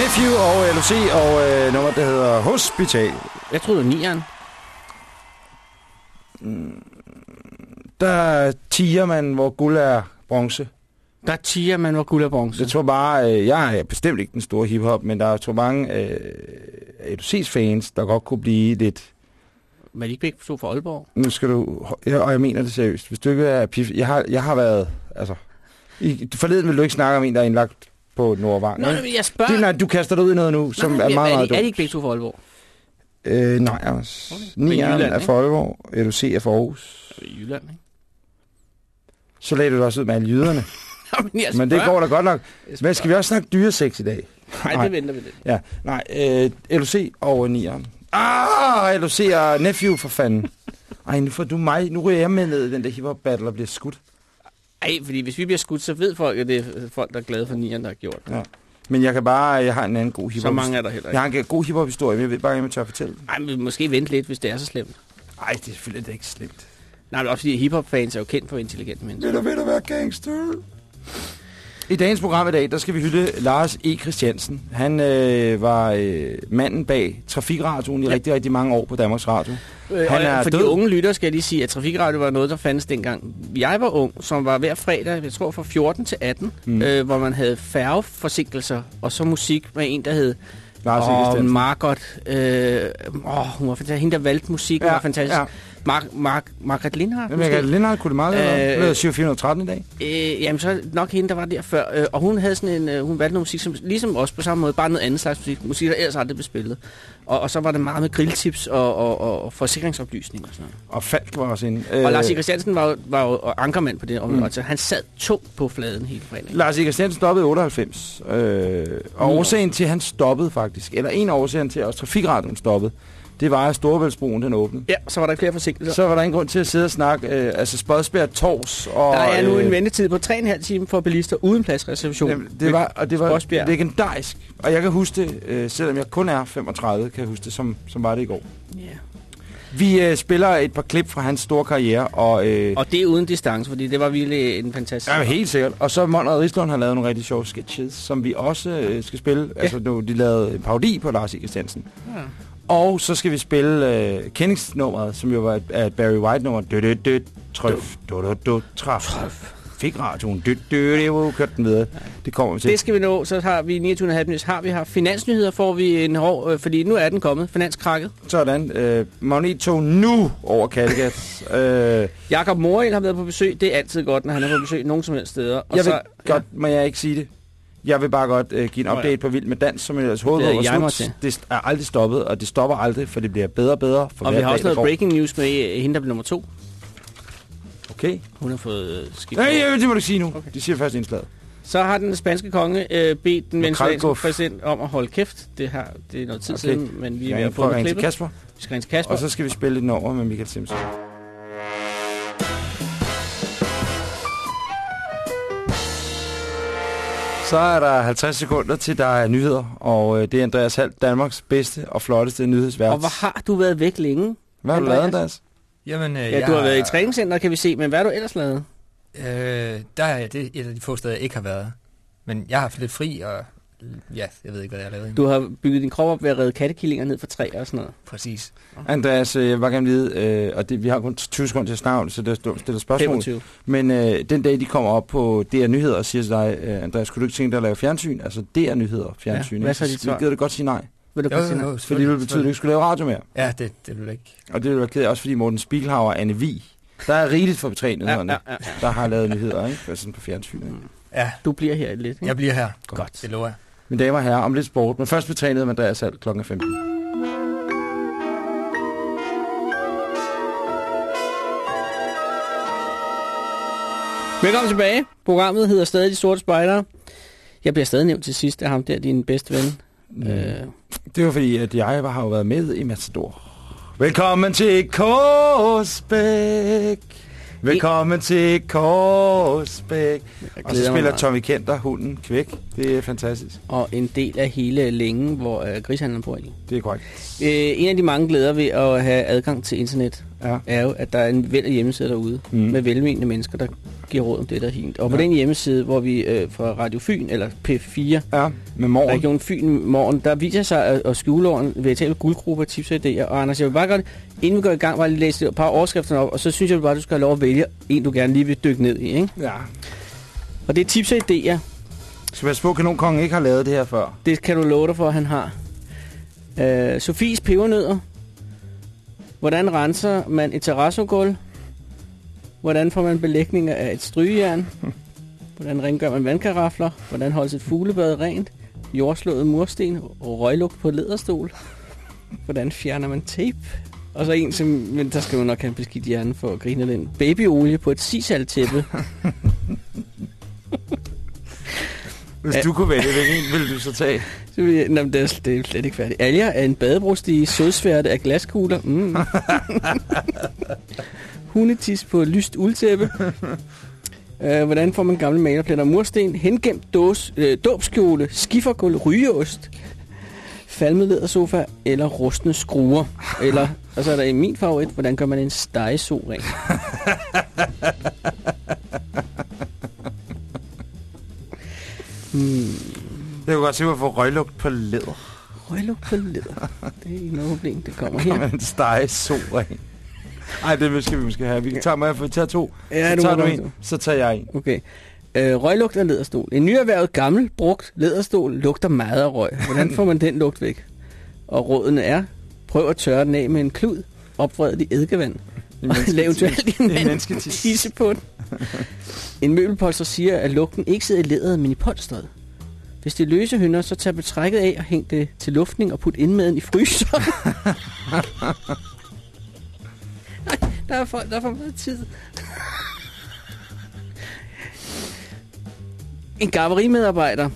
Nephew og LOC og øh, nummer, der hedder Hospital. Jeg troede, nieren. Der tiger man, hvor guld er bronze. Der tiger man var guld og bronze. Jeg tror bare, øh, jeg er bestemt ikke den store hiphop, men der er tror mange øh, ADC's fans, der godt kunne blive lidt... Men er de ikke to fra Aalborg? Nu skal du... Ja, og jeg mener det seriøst. Hvis du ikke er pif... Jeg har, jeg har været... Altså... I, forleden vil du ikke snakke om en, der er indlagt på Nordvang. Nå, men jeg spørger... Det, nej, du kaster dig ud i noget nu, som nej, er meget, meget er, dumt. er de ikke begge to fra Aalborg? Øh, nej, også. Okay. Nieren er for Aalborg, ADC er for Aarhus. I Jylland, ikke? Så lagde du det også ud med alle jyderne. men, Men det går da godt nok. Men skal vi også snakke dyresex i dag? Nej, det venter vi lidt. Ja, nej, øh, LOC over nieren. Ah, LOC og Nephew for fanden. Ej, nu får du mig. Nu ryger jeg med ned i den der hiphop battle og bliver skudt. Ej, fordi hvis vi bliver skudt, så ved folk, at det er folk, der er glade for nieren, der har gjort det. Ja. Men jeg kan bare, jeg har en anden god hiphop. Så mange er der heller Jeg ikke. har en god hiphop historie, men jeg ved bare, om jeg tør fortælle den. Ej, men måske vente lidt, hvis det er så slemt. Ej, det er selvfølgelig ikke slemt. Nej, men også fordi hiphop-fans er jo kendt for intelligente mennesker. Vil du, vil du være gangster? I dagens program i dag, der skal vi hylde Lars E. Christiansen. Han øh, var øh, manden bag Trafikradioen i Ja. rigtig, rigtig mange år på Danmarks Radio. Øh, Han er for død. de unge lyttere skal jeg lige sige, at Trafikradio var noget, der fandtes dengang. Jeg var ung, som var hver fredag, jeg tror fra 14 til 18, mm. Øh, hvor man havde færgeforsinkelser, og så musik med en, der hed Lars E. Christiansen. Margot. Øh, åh, hun var fantastisk. Hende, der valgte musik, ja, var fantastisk. Ja. Ja. Mark, Mark, Margaret Lindhardt, jeg kan Lindhardt kunne det meget godt. Øh, Øh, Hun hedder 413 i dag. Øh, jamen, så nok hende, der var der før. Øh, og hun havde sådan en, øh, hun valgte noget musik, som, ligesom os på samme måde, bare noget andet slags musik. Musik, der ellers aldrig blev spillet. Og, og så var det meget med grilltips og, og, og, og forsikringsoplysning og sådan noget. Og Falk var også inde. Øh, og Lars E. Christiansen var var jo ankermand på det område, Mm. mm. så han sad tungt på fladen hele fredag. Lars E. Christiansen stoppede i 98. Øh, og år. årsagen til, at han stoppede faktisk, eller en af årsagen til, at også Trafikradioen stoppede, det var, at Storebæltsbroen den åbnede. Ja, så var der ikke flere forsinkelser. Så var der ingen grund til at sidde og snakke, øh, altså Spodsbjerg Tors. Og, der er nu øh, en ventetid på 3,5 timer for bilister uden pladsreservation. Jamen, det var, og det var Spodsbjerg. legendarisk. Og jeg kan huske det, øh, selvom jeg kun er 35, kan jeg huske det, som, som var det i går. Ja. Vi øh, spiller et par klip fra hans store karriere, og... Øh, Og det er uden distance, fordi det var virkelig en fantastisk... Ja, helt sikkert. Og så Monrad Rislund har lavet nogle rigtig sjove sketches, som vi også øh, skal spille. Ja. Altså, nu, de lavede en parodi på Lars E. Christiansen. Ja. Og så skal vi spille øh, kendingsnummeret, som jo var et, et Barry White-nummer. Dø, dø, dø, trøf, dø, dø, dø, træf. Fik radioen. Dø, dø, det er jo kørt den videre. Det kommer vi til. Det skal vi nå, så har vi 29,5 minutter. Har vi her finansnyheder, får vi en hård, øh, fordi nu er den kommet, finanskrakket. Sådan. Øh, Magneto nu over Kattegat. øh, Jakob Morild har været på besøg. Det er altid godt, når han er på besøg nogen som helst steder. Og jeg så, godt, må jeg ikke sige det? Jeg vil bare godt øh, give en ja. update på Vild med Dans, som ellers Det er jeg mig slut. til. Det er aldrig stoppet, og det stopper aldrig, for det bliver bedre og bedre for og vi har også noget breaking news med øh, hende, der blev nummer to. Okay. Hun har fået skiftet. Nej, ja, det må du sige nu. Okay. Okay. De siger først indslaget. Så har den spanske konge øh, bedt den venezuelanske præsident om at holde kæft. Det, her, det er noget tid Okay. siden, men vi er ved Jeg at få det klippet. Vi skal ringe til Kasper. og så skal vi spille den over med Michael Simpson. Så er der 50 sekunder til, der er nyheder, og øh, det er Andreas Hald, Danmarks bedste og flotteste nyhedsvært. Og hvor har du været væk længe? Hvad har du lavet, Andreas? Jamen, øh, Ja, jeg du har været i træningscenter, kan vi se, men hvad har du ellers lavet? Øh, der er det et af de få steder, jeg ikke har været. Men jeg har haft lidt fri, og ja, jeg ved ikke, hvad jeg har lavet. endnu. Du har bygget din krop op ved at redde kattekillinger ned fra træer og sådan noget. Præcis. Andreas, øh, jeg vil bare gerne vide, øh, og det, vi har kun 20 sekunder til at snakke om det, så det er dumt stille spørgsmål. 25. Men øh, den dag, de kommer op på DR Nyheder og siger til dig, øh, Andreas, kunne du ikke tænke dig at lave fjernsyn? Altså DR Nyheder fjernsyn. Ja, hvad ikke? så svar? gider du godt sige nej. Vil du Jo, godt jo, jo, Fordi det ville betyde, at du ikke skulle lave radio mere. Ja, det, det vil ikke. Og det ville være ked af, også fordi Morten Spiegelhauer og Anne Vig, der er rigeligt for betrænyhederne, ja, ja, ja. der har lavet nyheder, ikke? For sådan på fjernsyn. Ikke? Ja, Du bliver her lidt, ikke? jeg bliver her. Godt. Det lover jeg. Mine damer og herrer, om lidt sport, men først betrænet med Andreas Hald kl. 15. Velkommen tilbage. Programmet hedder stadig De Sorte Spejdere. Jeg bliver stadig nævnt til sidst af ham der, din bedste ven. Mm. Øh, Det var fordi, at jeg har jo været med i Matador. Velkommen til Korsbæk. Velkommen til Korsbæk. Og så spiller Tommy Kenter hunden kvæk. Det er fantastisk. og en del af hele længen, hvor øh, grishandleren bor i. Det er korrekt. Øh, en af de mange glæder ved at have adgang til internet, Ja. er jo, at der er en væld af hjemmesider derude, Mm. med velmenende mennesker, der giver råd om det, der er hint. Og på Ja. den hjemmeside, hvor vi øh, fra Radio Fyn, eller P4, Ja, med morgen. Region Fyn morgen, der viser sig at, at skjuleåren veritable guldgrupper, tips og idéer. Og Anders, jeg vil bare godt, inden vi går i gang, bare lige læse et par overskrifter op, og så synes jeg bare, du skal have lov at vælge en, du gerne lige vil dykke ned i. Ikke? Ja. Og det er tips og idéer. Skal passe på, at Kanonkongen ikke har lavet det her før. Det kan du love dig for, at han har. Øh, Sofies pebernødder. Hvordan renser man et terrassogulv? Hvordan får man belægninger af et strygejern? Hvordan rengør man vandkarafler? Hvordan holdes et fuglebad rent? Jordslået mursten og røglugt på læderstol? Hvordan fjerner man tape? Og så en, som, men der skal man nok have en beskidt hjerne for at grine den. Babyolie på et sisaltæppe. Hvis du kunne vælge, hvilken en ville du så tage? Så vil jeg, Nå, men det, er, det er slet ikke færdigt. Alger er en badebrustige, sødsværte af glaskugler. Mm. Hundetis på et lyst uldtæppe. Uh, hvordan får man gamle malerpletter mursten? Hengemt dås, øh, dåbskjole, skiffergulv, rygeost, falmet lædersofa eller rustne skruer. Eller, og så er der min favorit, hvordan gør man en stegeso ring? hmm. Jeg kunne godt se få røglugt på læder. Røglugt på læder. Det er ikke noget problem, det kommer Her. her. en stege så ring. Ej, det skal vi måske have. Vi kan tage mig for tage to. Ja, så du tager du en, så tager jeg en. Okay. Øh, røglugt af læderstol. En nyerhvervet gammel, brugt læderstol lugter meget af røg. Hvordan får man den lugt væk? Og rådene er, prøv at tørre den af med en klud, opvred i eddikevand, og lav eventuelt en mennesketis. tisse på den. En møbelpolster siger, at lugten ikke sidder i læderet, men i polstret. Hvis det er løse hønder, så tag betrækket af og hæng det til luftning og put indmaden i fryseren. Ej, der er, for, der er for meget tid. En garverimedarbejder,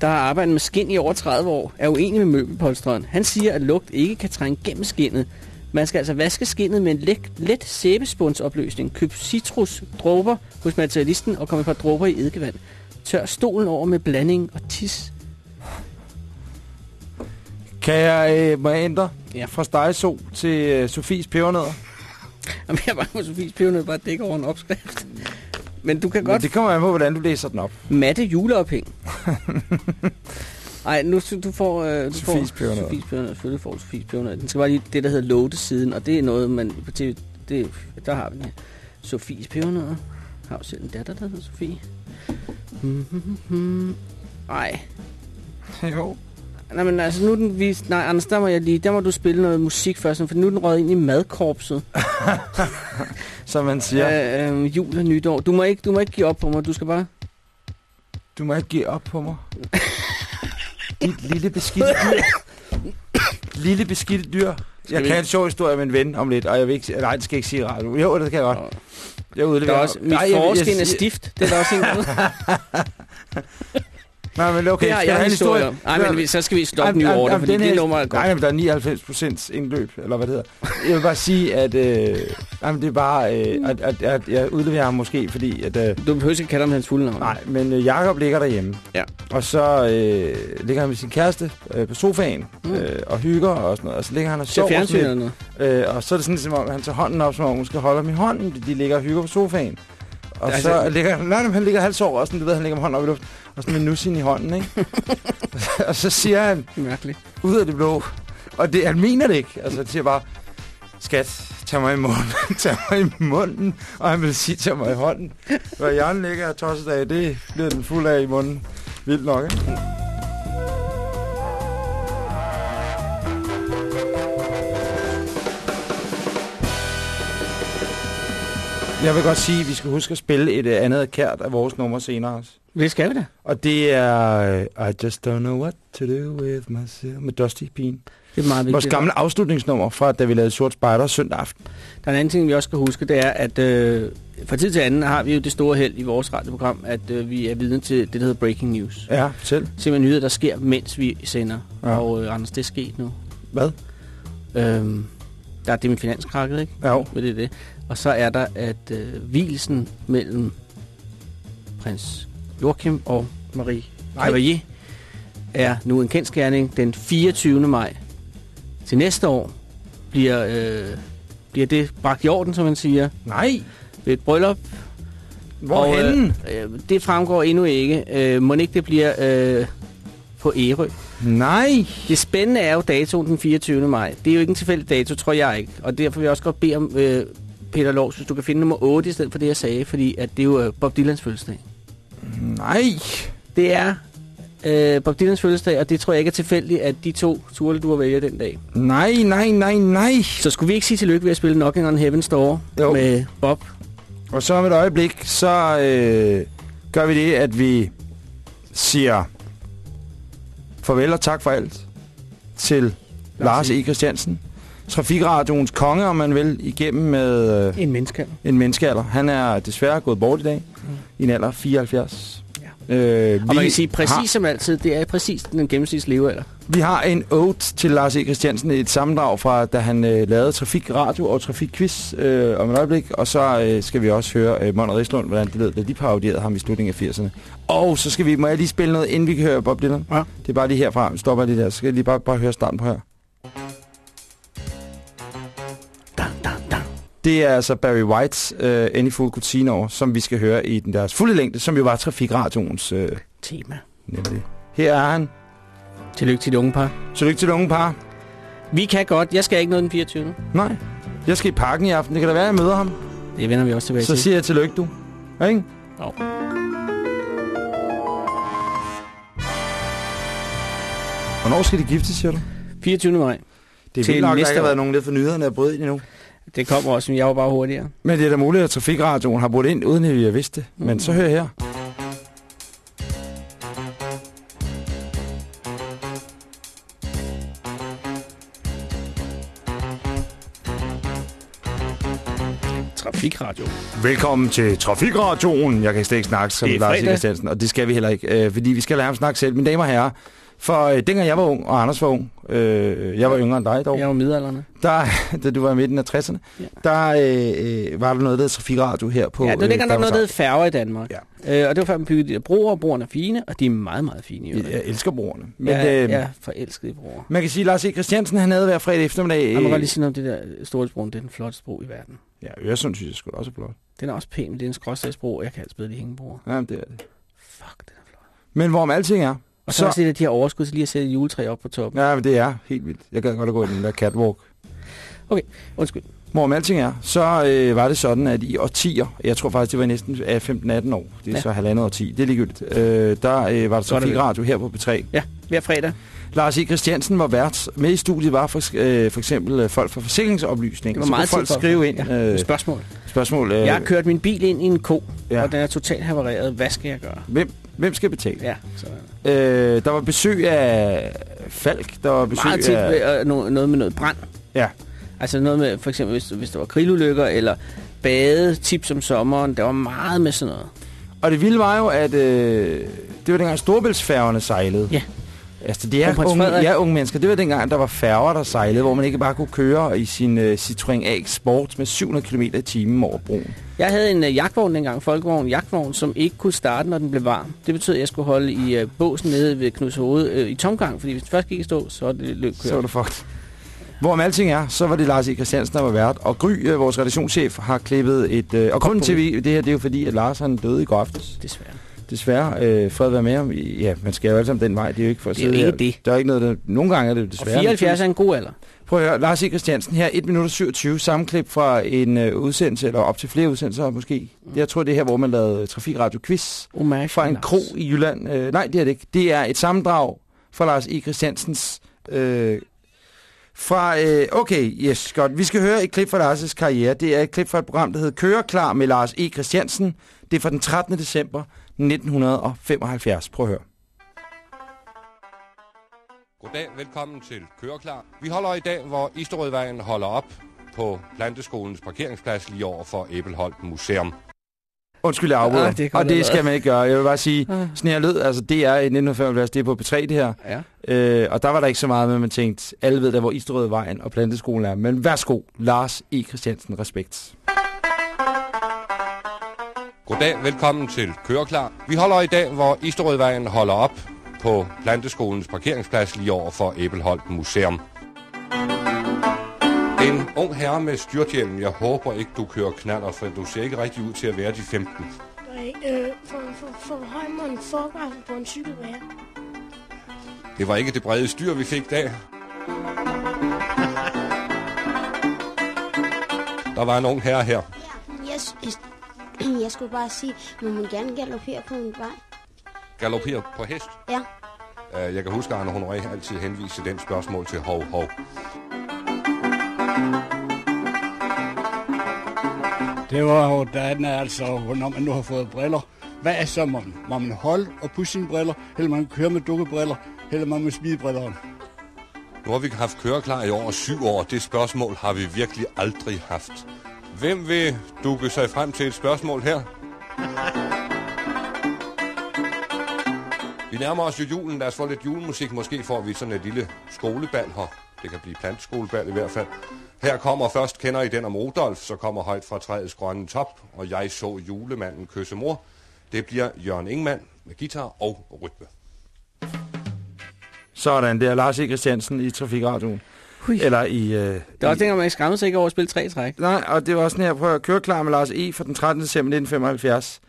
der har arbejdet med skind i over 30 år, er uenig med møbelpolsteren. Han siger, at lugt ikke kan trænge gennem skinnet. Man skal altså vaske skinnet med en let, let sæbespundsopløsning. Køb citrusdråber hos materialisten og kom et par dråber i eddikevand. Tør stolen over med blanding og tis. Kan jeg, øh, må jeg ændre Ja. fra stegeso til øh, Sofies pebernødder? Jamen, jeg for, at Sofies pebernød bare dækker over en opskrift. Men du kan Men godt det kommer an på, hvordan du læser den op. matte juleophæng. Ej, nu du får... Øh, du Sofies får, pebernødder. Sofies pebernødder. Selvfølgelig får Sofies pebernødder. Den skal bare lige det, der hedder loade siden, og det er noget, man på TV... Det, der har vi den her. Sofies pebernødder. Har jo selv en datter, der hedder Sofie. Mm-hmm. Ej. Jo. Nej, men altså, nu den vist... Nej, Anders, der må jeg lige... Der må du spille noget musik først, for nu er den røget ind i madkorpset. Som man siger. Øh, øh, jul og nytår. Du må, ikke, du må ikke give op på mig. Du skal bare... du må ikke give op på mig. Dit lille beskidte dyr. lille beskidte dyr. Jeg vi- kan en sjov historie med en ven om lidt, og jeg vil ikke nej, det skal jeg ikke sige radio. Jo, det kan jeg godt. Jeg Der udleverer. er også, mit forskin er stift. Det er der også en Nej, men okay, det har jeg have en historie om. Nej, men så skal vi stoppe New Order, fordi det nummer er godt. Nej, men der er 99 procent indløb, eller hvad det hedder. Jeg vil bare sige, at øh, nej, men det er bare, øh, at, at, at, jeg udleverer ham måske, fordi at... Øh, Du behøver ikke kalde ham hans fulde navn. nej, men øh, Jakob ligger derhjemme. Ja. Og så øh, ligger han med sin kæreste øh, på sofaen Mm. øh, og hygger og sådan noget. Og så ligger han og sover fjernsyn sådan eller noget? Øh, og så er det sådan, som om han tager hånden op, som om hun skal holde ham i hånden. De ligger og hygger på sofaen. Og Altså- så ligger han, nej, han ligger halvsover og sådan, du ved, han ligger med hånden op i luften, og sådan med nussin i hånden, ikke? og så siger han, Det mærkeligt. ud af det blå, og det, han mener det ikke, altså han siger bare, skat, tag mig i munden, tag mig i munden, og han vil sige, tag mig i hånden. Hvad hjernen ligger og tosset af, det bliver den fuld af i munden. Vildt nok, ikke? Jeg vil godt sige, at vi skal huske at spille et øh, andet kært af vores nummer senere også. Det skal vi da. Og det er øh, I Just Don't Know What To Do With Myself med Dusty Bean. Det er meget vigtigt. Vores gamle afslutningsnummer fra, da vi lavede Sort Spider søndag aften. Der er en anden ting, vi også skal huske, det er, at øh, fra tid til anden har vi jo det store held i vores radioprogram, at øh, vi er vidne til det, der hedder breaking news. Ja, selv. Simpelthen nyheder, der sker, mens vi sender. Ja. Ja. Og øh, Anders, det er sket nu. Hvad? Øhm, der er det med finanskrakket, ikke? Ja, jo. Men det er det. Og så er der, at øh, hvilesen mellem prins Joachim og Marie. Cavalier er nu en kendskærning den 24. maj. Til næste år bliver, øh, bliver det bragt i orden, som man siger, Nej. ved et bryllup. Hvorhenne? Og, øh, øh, det fremgår endnu ikke. Øh, må ikke det bliver øh, på Ærø. Nej. Det spændende er jo datoen den 24. maj. Det er jo ikke en tilfældig dato, tror jeg ikke. Og derfor vil jeg også godt bede om, øh, Peter Lovs, hvis du kan finde nummer 8 i stedet for det, jeg sagde. Fordi at det er jo øh, Bob Dylans fødselsdag. Nej. Det er øh, Bob Dylans fødselsdag, og det tror jeg ikke er tilfældigt, at de to turleduer vælger den dag. Nej, nej, nej, nej. Så skulle vi ikke sige tillykke ved at spille Knocking on Heaven's Door Jo. med Bob? Og så om et øjeblik, så øh, gør vi det, at vi siger farvel og tak for alt til Lars E. Christiansen. Trafikradioens konge, om man vil, igennem med øh, En menneske. en menneskealder. Han er desværre gået bort i dag, mm. i en alder af 74. Ja. Øh, Og man kan sige præcis har, som altid, det er præcis den gennemsnits levealder. Vi har en ode til Lars E. Christiansen, et sammendrag fra, da han øh, lavede Trafikradio og Trafikquiz øh, om et øjeblik. Og så øh, skal vi også høre øh, Monrad Rislund, hvordan det lød, da de parodierede ham i slutningen af 80'erne. Og så skal vi, må jeg lige spille noget, inden vi kan høre Bob Dylan? Ja. Det er bare lige herfra. Stopper lige der. Så skal jeg lige bare, bare høre starten på her. Det er altså Barry Whites uh, Any Fool Could See Now, som vi skal høre i den deres fulde længde, som jo var Trafikradioens uh, Tema. nemlig. Her er han. Tillykke til de unge par. Tillykke til det unge par. Vi kan godt. Jeg skal ikke noget den 24. Nej, jeg skal i parken i aften. Det kan da være, at jeg møder ham. Det vender vi også tilbage Så til. siger jeg tillykke, du. Ja, ikke? Jo. Hvornår skal de giftes, siger du? 24. maj. Det er vildt nok, at der ikke har været nogen nede for nyhederne at bryde ind endnu. Det kommer også, men jeg var bare hurtigere. Men det er da muligt, at Trafikradioen har brudt ind, uden at vi har vidst det. Men så hør her. Trafikradio. Velkommen til Trafikradioen. Jeg kan slet ikke snakke som Lars. Christiansen, og det skal vi heller ikke, øh, fordi vi skal lade ham snakke selv. Mine damer og herrer, for øh, dengang jeg var ung, og Anders var ung, øh, jeg var yngre end dig dog, Jeg var midalderne. der, da du var i midten af 60'erne, Ja. der øh, øh, var der noget, der hed Trafikradio her på... Ja, det var dengang, der var noget, der hed færger i Danmark. Ja. Øh, og det var før, man byggede de der broer, og broerne er fine, og de er meget, meget fine. øvrigt. Jeg elsker brugerne. Men ja, øh, jeg er forelsket i broer. man kan sige, at Lars E. Christiansen, han havde hver fredag eftermiddag... Øh, godt lige sige noget om det der Storhedsbroen. Det er den flotteste bro i verden. ja, Øresund synes jeg sgu også er flot. Den er også pæn, men det er en skråstagsbro, og jeg kan altid bedre lide hængebroer. Ja, det er det. Fuck, den er flot. Men hvorom alting er... Og så, så også det der, de her overskud, så lige at sætte et juletræ op på toppen. Ja, men det er helt vildt. Jeg gad godt at gå i den der catwalk. Undskyld. Hvorom alting er, så øh, var det sådan, at i årtier, jeg tror faktisk, det var næsten af 15-18 år, det er Ja. så halvandet årti, det er ligegyldigt, øh, der øh, var der Så er trafikradio her på P3. Ja, hver fredag. Lars E. Christiansen var vært. Med i studiet var for, øh, for eksempel øh, folk fra forsikringsoplysning. Det var så meget kunne folk skrive ind Ja, øh, spørgsmål. spørgsmål. Øh, Jeg har kørt min bil ind i en ko, ja. og den er totalt havareret. Hvad skal jeg gøre? hvem, hvem skal betale? Ja, sådan. Øh, der var besøg af Falk, der var besøg Meget tit af... øh, noget, noget med noget brand. Ja. Altså noget med, for eksempel hvis, hvis der var grillulykker, eller bade, tips om sommeren. Der var meget med sådan noget. Og det vilde var jo, at øh, det var dengang storbæltsfærgerne sejlede. Ja. Altså, det er unge, ja, unge mennesker. Det var dengang, der var færger, der sejlede, hvor man ikke bare kunne køre i sin uh, Citroën A Sport med 700 km i timen over broen. Jeg havde en uh, jagtvogn dengang, folkevogn, jagtvogn, som ikke kunne starte, når den blev varm. Det betød, at jeg skulle holde i uh, båsen nede ved Knuds Hoved uh, i tomgang, fordi hvis den først gik i stå, så var det løb Så var kørt. det fucked. Hvorom alting er, så var det Lars E. Christiansen, der var vært. Og Gry, øh, vores redaktionschef, har klippet et... Øh, og grunden til vi, det her, det er jo fordi, at Lars han døde i går aftes. Desværre. Desværre. Øh, fred være med ham. Ja, man skal jo alle sammen den vej. Det er jo ikke for at Det er sidde ikke her. det. Der er ikke noget, der... Nogle gange er det jo Og desværre. 74 er en god alder. Prøv at høre, Lars E. Christiansen her, 1 minut og 27, sammenklip fra en øh, udsendelse, eller op til flere udsendelser måske. Mm. Jeg tror, det er her, hvor man lavede Trafikradio Quiz Omar fra en kro i Jylland. Øh, nej, det er det ikke. Det er et sammendrag fra Lars E. Christiansens... Øh, fra, øh, okay, yes, godt. Vi skal høre et klip fra Lars' karriere. Det er et klip fra et program, der hedder Køre klar med Lars E. Christiansen. Det er fra den 13. december 1975. Prøv at høre. Goddag, velkommen til Køreklar. Vi holder i dag, hvor Isterødvejen holder op på Planteskolens parkeringsplads lige over for Æbelholt Museum. Undskyld, jeg afbryder. Ah, det og det skal man ikke gøre. Jeg vil bare sige, Ah. sådan her lød, altså det er i 1975, det er på P3 det her. Ja. Øh, og der var der ikke så meget med, man tænkte, alle ved der, hvor Isterødvejen og Planteskolen er. Men værsgo, Lars E. Christiansen, respekt. Goddag, velkommen til Køreklar. Vi holder i dag, hvor Isterødvejen holder op på Planteskolens parkeringsplads lige over for Æbelholt Museum. En ung herre med styrthjelm. Jeg håber ikke, du kører knaller, for du ser ikke rigtig ud til at være de 15. Nej, øh, for, for, for høj må en forgræffer på en cykel være. Det var ikke det brede styr, vi fik der. Der var en ung herre her. Jeg, jeg, jeg skulle bare sige, man må gerne galopere på en vej. galopperer på hest? Ja. Uh, jeg kan huske, at Arne Honoré altid henviste den spørgsmål til hov, hov. Det var jo den, altså, når man nu har fået briller. Hvad er så, må man, må man holde og pusse sine briller, eller man køre med dukkebriller, eller man må smide brillerne? Nu har vi haft køreklar i over syv år. Det spørgsmål har vi virkelig aldrig haft. Hvem vil dukke sig frem til et spørgsmål her? Vi nærmer os jo julen. Lad os få lidt julemusik. Måske får vi sådan et lille skolebal her. Det kan blive plantskolebal i hvert fald. Her kommer først, kender I den om Rudolf, så kommer højt fra træets grønne top, og jeg så julemanden kysse mor. Det bliver Jørgen Ingman med guitar og rytme. Sådan der, Lars E. Christiansen i Trafikradioen. Hui. Eller i... Øh, Det er også dengang, man skammede sig ikke over at spille tre træk. Nej, og det var sådan her, prøv at køre klar med Lars E. fra den 13. december 1975.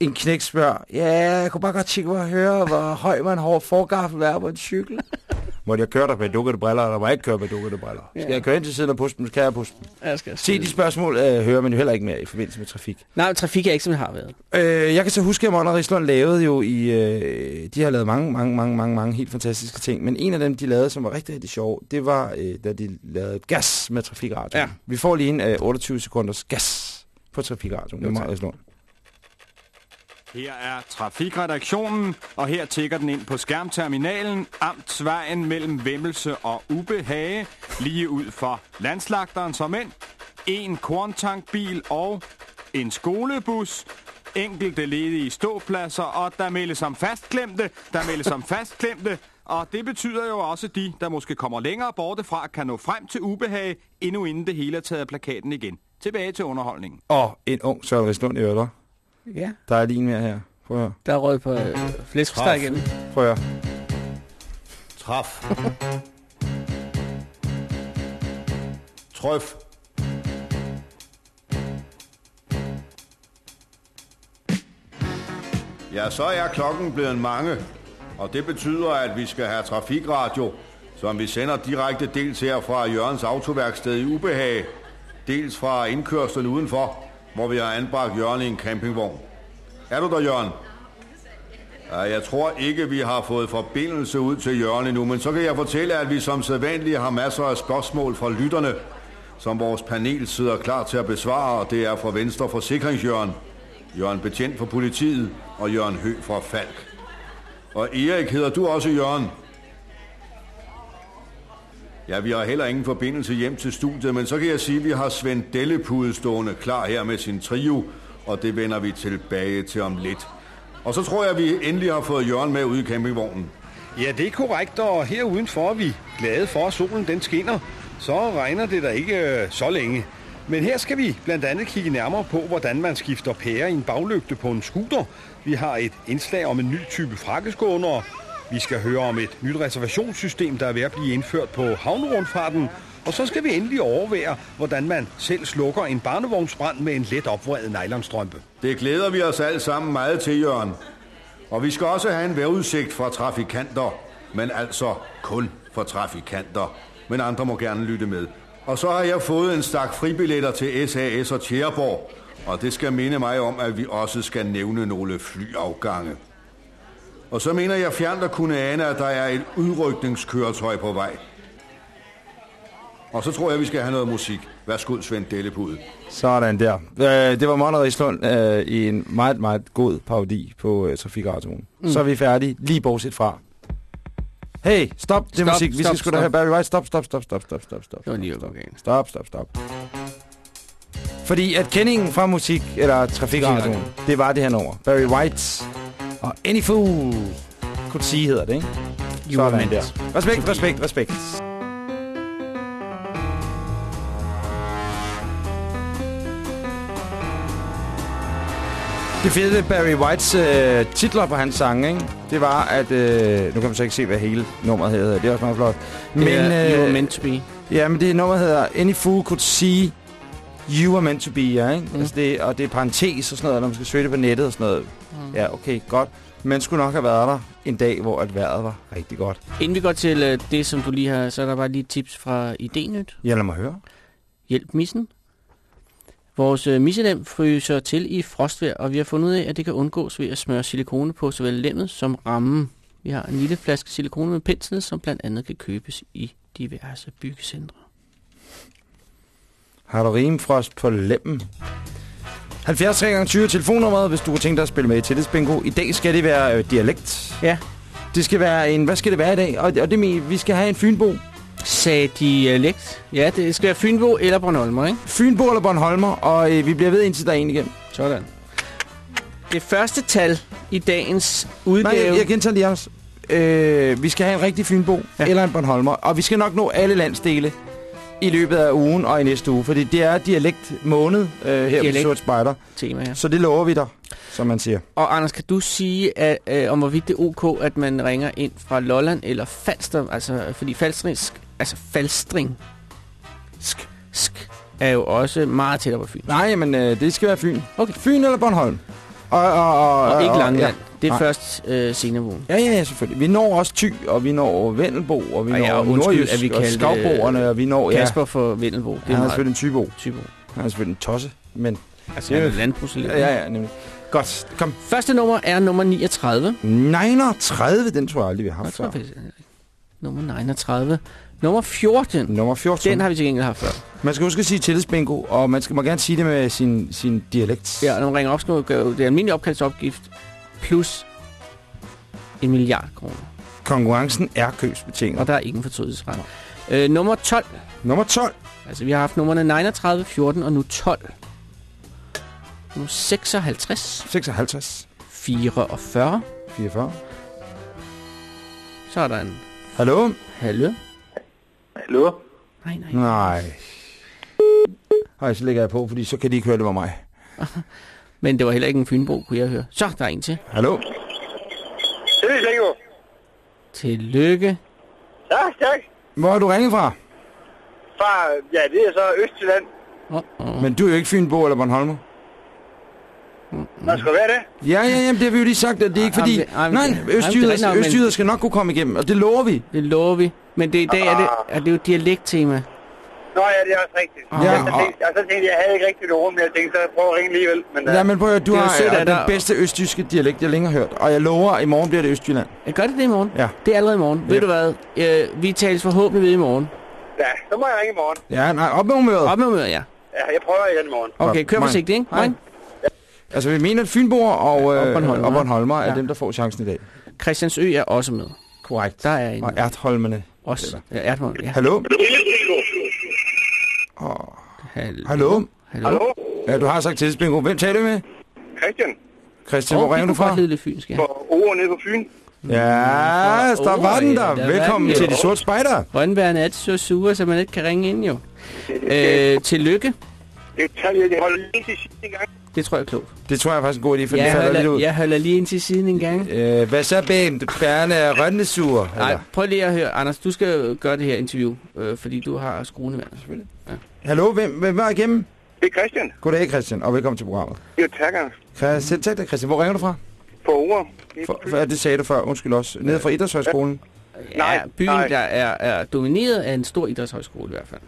En knæk spørger, ja, jeg kunne bare godt tænke mig at høre, hvor høj man har forgaffel være på en cykel. Må jeg køre dig med dukkede briller, eller må jeg ikke køre med dukkede briller? Skal Ja. jeg køre ind til siden og puste dem, så kan jeg puste dem. Jeg skal Se, de spørgsmål øh, hører man jo heller ikke mere i forbindelse med trafik. Nej, trafik er ikke, som det har været. Øh, jeg kan så huske, at Monner Rislund lavede jo i... Øh, de har lavet mange, mange, mange, mange, mange helt fantastiske ting. Men en af dem, de lavede, som var rigtig, rigtig sjov, det var, øh, da de lavede gas med Trafikradio. Ja. Vi får lige en øh, 28 sekunders gas på Trafikradio med Jo, tak. Her er trafikredaktionen, og her tigger den ind på skærmterminalen. Amtsvejen mellem Vemmelse og Ubehage, lige ud for landslagteren som ind. En korntankbil og en skolebus. Enkelte ledige ståpladser, og der meldes om fastklemte, der meldes om fastklemte. Og det betyder jo også, at de, der måske kommer længere borte fra, kan nå frem til ubehag, endnu inden det hele er taget af plakaten igen. Tilbage til underholdningen. Og en ung Søren Ristlund i øvrigt. Ja, Der er lige en mere her. Prøv at høre. der er røget på øh, flæskesteg igen. Prøv at høre. Traf. Trøf. Ja, så er klokken blevet mange, og det betyder, at vi skal have trafikradio, som vi sender direkte dels her fra Jørgens Autoværksted i Ubehag, dels fra indkørslen udenfor, hvor vi har anbragt Jørgen i en campingvogn. Er du der, Jørgen? Ja, jeg tror ikke, vi har fået forbindelse ud til Jørgen endnu, men så kan jeg fortælle, at vi som sædvanligt har masser af spørgsmål fra lytterne, som vores panel sidder klar til at besvare, og det er fra Venstre Forsikringsjørgen, Jørgen Betjent for politiet og Jørgen Hø fra Falk. Og Erik hedder du også Jørgen? Ja, vi har heller ingen forbindelse hjem til studiet, men så kan jeg sige, at vi har Svend Dellepude stående klar her med sin trio, og det vender vi tilbage til om lidt. Og så tror jeg, at vi endelig har fået Jørgen med ude i campingvognen. Ja, det er korrekt, og her udenfor er vi glade for, at solen den skinner. Så regner det der ikke øh, så længe. Men her skal vi blandt andet kigge nærmere på, hvordan man skifter pære i en baglygte på en scooter. Vi har et indslag om en ny type frakkeskåner. Vi skal høre om et nyt reservationssystem, der er ved at blive indført på havnerundfarten. Og så skal vi endelig overvære, hvordan man selv slukker en barnevognsbrand med en let opvredet nylonstrømpe. Det glæder vi os alle sammen meget til, Jørgen. Og vi skal også have en vejrudsigt fra trafikanter, men altså kun for trafikanter. Men andre må gerne lytte med. Og så har jeg fået en stak fribilletter til SAS og Tjæreborg, og det skal minde mig om, at vi også skal nævne nogle flyafgange. Og så mener jeg fjernt at kunne ane, at der er et udrykningskøretøj på vej. Og så tror jeg, vi skal have noget musik. Værsgo, Svend Dellepude. Sådan der. Øh, det var Monner Rislund øh, i en meget, meget god parodi på øh, Trafikradioen. Mm. Så er vi færdige, lige bortset fra. Hey, stop det Stop, musik. Vi skal stop, sgu da have Barry White. Stop, stop, stop, stop, stop, stop, stop. Det var lige stop, stop, stop, stop. Fordi at kendingen fra musik, eller Trafikradioen, det var det her nummer. Barry White og Any Fool kunne sige, hedder det, ikke? Were Sådan meant der. Respekt, respekt, respekt. Det fede ved Barry Whites øh, titler på hans sange, ikke? det var, at... Øh, nu kan man så ikke se, hvad hele nummeret hedder. Det er også meget flot. Men, uh, you were øh, meant to be. Ja, men det nummer hedder Any Fool Could See You Are Meant To Be, ja, ikke? Mm. Altså det, og det er parentes og sådan noget, når man skal søge det på nettet og sådan noget. Mm. Ja, okay, godt. Men skulle nok have været der en dag, hvor at vejret var rigtig godt. Inden vi går til uh, det, som du lige har, så er der bare lige tips fra Idényt. Ja, lad mig høre. Hjælp missen. Vores øh, miselem fryser til i frostvejr, og vi har fundet ud af, at det kan undgås ved at smøre silikone på såvel lemmet som rammen. Vi har en lille flaske silikone med pensel, som blandt andet kan købes i diverse byggecentre. Har du rimfrost på lemmen? 70 3 20 telefonnummeret, hvis du kunne tænke dig at spille med i tillidsbingo. I dag skal det være øh, dialekt. Ja. Det skal være en... Hvad skal det være i dag? Og, og det men, vi skal have en Fynbo. Sagde dialekt? Ja, det skal være Fynbo eller Bornholmer, ikke? Fynbo eller Bornholmer, og øh, vi bliver ved indtil der er en igen. Sådan. Det første tal i dagens udgave... Nej, jeg, jeg gentager lige også. Øh, vi skal have en rigtig Fynbo ja. eller en Bornholmer, og vi skal nok nå alle landsdele i løbet af ugen og i næste uge, fordi det er dialekt måned øh, her Dialekt. på Sort Spejder. Tema, ja. Så det lover vi dig, som man siger. Og Anders, kan du sige, at, øh, om hvorvidt det er ok, at man ringer ind fra Lolland eller Falster? Altså, fordi falstringsk, altså falstring, sk, sk, er jo også meget tættere på Fyn. Nej, men øh, det skal være Fyn. Okay. Fyn eller Bornholm. Og, og, og, Og ikke Langland. Ja. Det er Nej. først øh, ugen. Ja, ja, ja, selvfølgelig. Vi når også Thy, og vi når Vendelbo, og vi Og når ja, undskyld, Nordjysk, at vi og Skavboerne, og vi når... Kasper for Vindelbo. Det Ja, han er selvfølgelig en tybo. Tybo. Han er selvfølgelig en tosse, men... Altså, han er landbrugselev. Ja, ja, nemlig. Godt, kom. Første nummer er nummer 39. 39, den tror jeg aldrig, vi har haft før. er. Nummer 39. Nummer 14. Nummer 14. Den har vi til gengæld haft før. Man skal huske at sige tillidsbingo, og man skal må gerne sige det med sin, sin dialekt. Ja, når man ringer op, skal man gøre det er almindelig opkaldsopgift plus en milliard kroner. Konkurrencen er købsbetinget. Og der er ingen fortrydelsesret. Øh, nummer 12. Nummer 12. Altså, vi har haft nummerne 39, 14 og nu 12. Nu 56. 56. 44. 44. Så er der en... Hallo? Hallo? Hallo? Nej, nej. Nej. Ej, så lægger jeg på, fordi så kan de ikke høre, det var mig. Men det var heller ikke en Fynbo, kunne jeg høre. Så, der er en til. Hallo? Det er Lego. Tillykke. Tak, tak. Hvor er du ringet fra? Fra, ja, det er så Østjylland. Oh, oh. Men du er jo ikke Fynbo eller Bornholmer. Man skal være det. Ja, ja, ja, det har vi jo lige sagt, at det er ikke fordi... ej, men- ej, men- Nej, er østjyder, østjyder skal nok kunne komme igennem, og det lover vi. Det lover vi. Men det, i dag er det, er det jo dialekttema. Nå ja, det er også rigtigt. Ja, Ja, så, og- tænkte, og så tænkte jeg, jeg havde ikke rigtig nogen, men jeg tænkte, så jeg prøver at ringe alligevel. Men, Ja, men prøv at du Det er har sødt er af den dig. bedste østjyske dialekt, jeg længe har hørt. Og jeg lover, at i morgen bliver det Østjylland. Jeg gør det det i morgen? Ja. Det er allerede i morgen. Ja. Ved du hvad? Øh, vi tales forhåbentlig ved i morgen. ja, så må jeg ringe i morgen. Ja, nej, op med humøret. Op med møder, ja. Ja, jeg prøver igen i morgen. Okay, kør forsigtigt, ikke? Hej. Altså, vi mener, at Fynboer og, og øh, Bornholmer. og Bornholmer er Ja. dem, der får chancen i dag. Christiansø er også med. Korrekt. Der er en. Og Ertholmene. Også. Ja, Ertholm, ja. Hallo? Hallo? Hallo? Hallo? Ja, du har sagt tillidsbingo. Hvem taler du med? Christian? Christian, Åh, hvor ringer du fra? lidt fynsk, ja. For nede på Fyn. Ja, der var den der. der Velkommen til de sorte spejder. Rønbærne er så sure, så man ikke kan ringe ind, jo. Øh, tillykke. Det tager jeg, jeg holder lige til sidste gang. Det tror jeg er klogt. Det tror jeg faktisk er en god idé, for Jeg det falder lidt ud. jeg holder lige ind til siden en gang. Øh, hvad så, babe? Bærne er rønnesur. Nej, prøv lige at høre. Anders, du skal gøre det her interview, øh, fordi du har skruen i vandet, selvfølgelig. Ja. Hallo, hvem, hvem var igennem? Det er Christian. Goddag, Christian, og velkommen til programmet. Jo, tak, Anders. Christian, tak dig, Christian. Hvor ringer du fra? For ord. For, for, det sagde du før, undskyld også. Nede fra Idrætshøjskolen. Nej, ja, byen nej. der er, er domineret af en stor idrætshøjskole i hvert fald.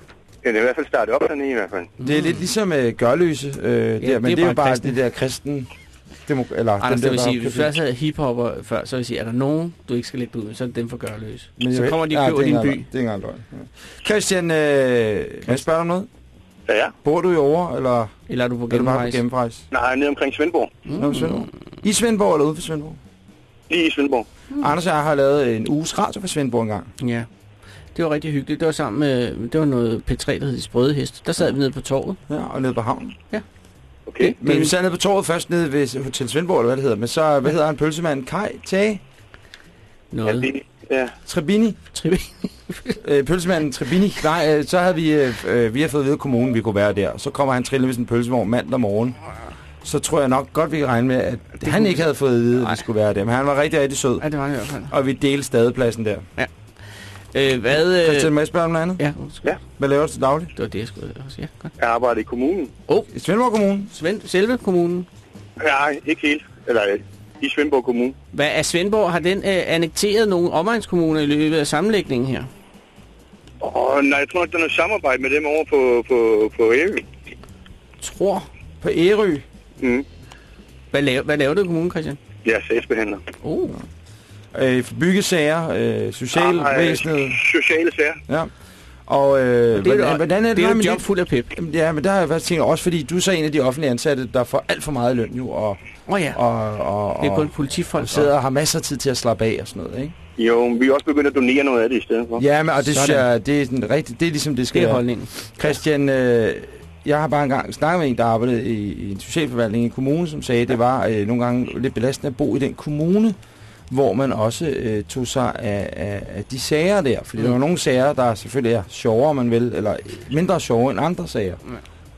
Ja, det er i hvert fald startet op dernede i hvert fald. Det er lidt ligesom øh, Gørløse, øh, der, men det er, jo bare kristne. det der kristen... Demo, eller Anders, den det vil der sige, hvis du først havde hiphopper før, så vil sige, er der nogen, du ikke skal lægge ud, så er det dem for gørløs. Men så jeg- kommer de og Ja, køber det er din by. Det er ikke engang løgn. Ja. Christian, øh, kan jeg spørge dig om noget? Ja, ja. Bor du i Over, eller Eller er du på er gennemrejse? gennemrejse? Nej, nede omkring Svendborg. Nå, i Svendborg. I Svendborg eller ude for Svendborg? Lige i Svendborg. Mm. Anders og jeg har lavet en uges radio for Svendborg engang. Ja. Det var rigtig hyggeligt. Det var sammen med, det var noget P3, der hed De Sprøde Hest. Der sad vi nede på torvet. Ja, og nede på havnen. Ja. Okay. Men vi sad nede på torvet først nede ved Hotel Svendborg, eller hvad det hedder. Men så, hvad hedder han, pølsemand? Kai? Tage? Noget. det, ja. Trebini? Trebini. øh, pølsemanden Trebini. Nej, øh, så havde vi, øh, øh, vi har fået at kommunen vi kunne være der. Så kommer han trillende med en pølsevogn mandag morgen. Så tror jeg nok godt, vi kan regne med, at det han ikke havde fået at vide, at vi skulle være der. Men han var rigtig, rigtig sød. Ja, det var han i hvert fald. Og vi delte stadig pladsen der. Ja. Øh, hvad... Øh... Christian, må jeg spørge om noget andet? Ja. Ja. Hvad laver du til daglig? Det var det, jeg skulle også. Ja, godt. Jeg arbejder i kommunen. Oh, I Svendborg Kommune? Svend, selve kommunen. Nej, ikke helt. Eller øh, i Svendborg Kommune. Hvad er Svendborg? Har den øh, annekteret nogle omegnskommuner i løbet af sammenlægningen her? Åh, nej, jeg tror ikke, der er noget samarbejde med dem over på, på, på Ærø. tror. På Ærø? Mm. Hvad, laver, hvad laver du i kommunen, Christian? Jeg er sagsbehandler. Oh. Øh, byggesager, øh, socialvæsenet. Sociale sager. Ja. Og øh, Det er jo- hvordan, hvordan er det, det er jo med et job det? fuld af pep. Ja, men der har jeg faktisk tænkt, også fordi du er så en af de offentlige ansatte, der får alt for meget løn jo, og, oh, ja. og, og, Det er kun politifolk. og sidder og har masser af tid til at slappe af og sådan noget, ikke? Jo, vi er også begyndt at donere noget af det i stedet for. Ja, men, og det synes jeg, det er, sådan rigtigt, det er ligesom det skal Det er holdningen. Christian, øh, jeg har bare engang snakket med en, der arbejdede i, i en socialforvaltning i en kommune, som sagde, at det var øh, nogle gange lidt belastende at bo i den kommune, hvor man også øh, tog sig af, af, af de sager der. Fordi mm. der var nogle sager, der selvfølgelig er sjovere, man vil, eller mindre sjove end andre sager.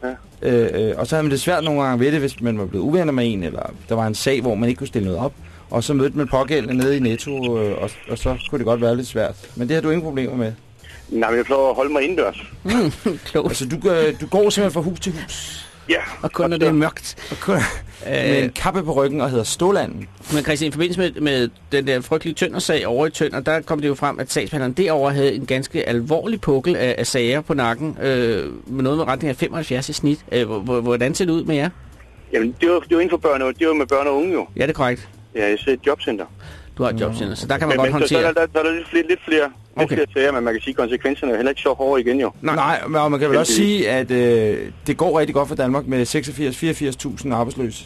Ja. Øh, øh, og så havde man det svært nogle gange ved det, hvis man var blevet uvenner med en, eller der var en sag, hvor man ikke kunne stille noget op. Og så mødte man pågældende nede i Netto, øh, og, og så kunne det godt være lidt svært. Men det har du ingen problemer med. Nej, men jeg prøver at holde mig indendørs. Mm, klogt. Altså, du, gør, du går simpelthen fra hus til hus. Ja. Og kun når det er mørkt. Og kun, med en kappe på ryggen og hedder Stålanden. Men Christian, i forbindelse med, med den der frygtelige Tønder-sag over i Tønder, der kom det jo frem, at sagsbehandleren derovre havde en ganske alvorlig pukkel af, af sager på nakken, øh, med noget med retning af 75 i snit. Øh, hvor- hvor- hvordan ser det ud med jer? Jamen, det var, det var inden for børn og, det var med børn og unge jo. Ja, det er korrekt. Ja, jeg sidder i et jobcenter. Du har et jobcenter, så der kan man men, godt men, så, håndtere. så, er der, der er der lidt flere, lidt flere, Okay. flere sager, men man kan sige, at konsekvenserne er heller ikke så hårde igen jo. Nej, Nej men og man kan vel også sige, at øh, det går rigtig godt for Danmark med 86-84.000 arbejdsløse.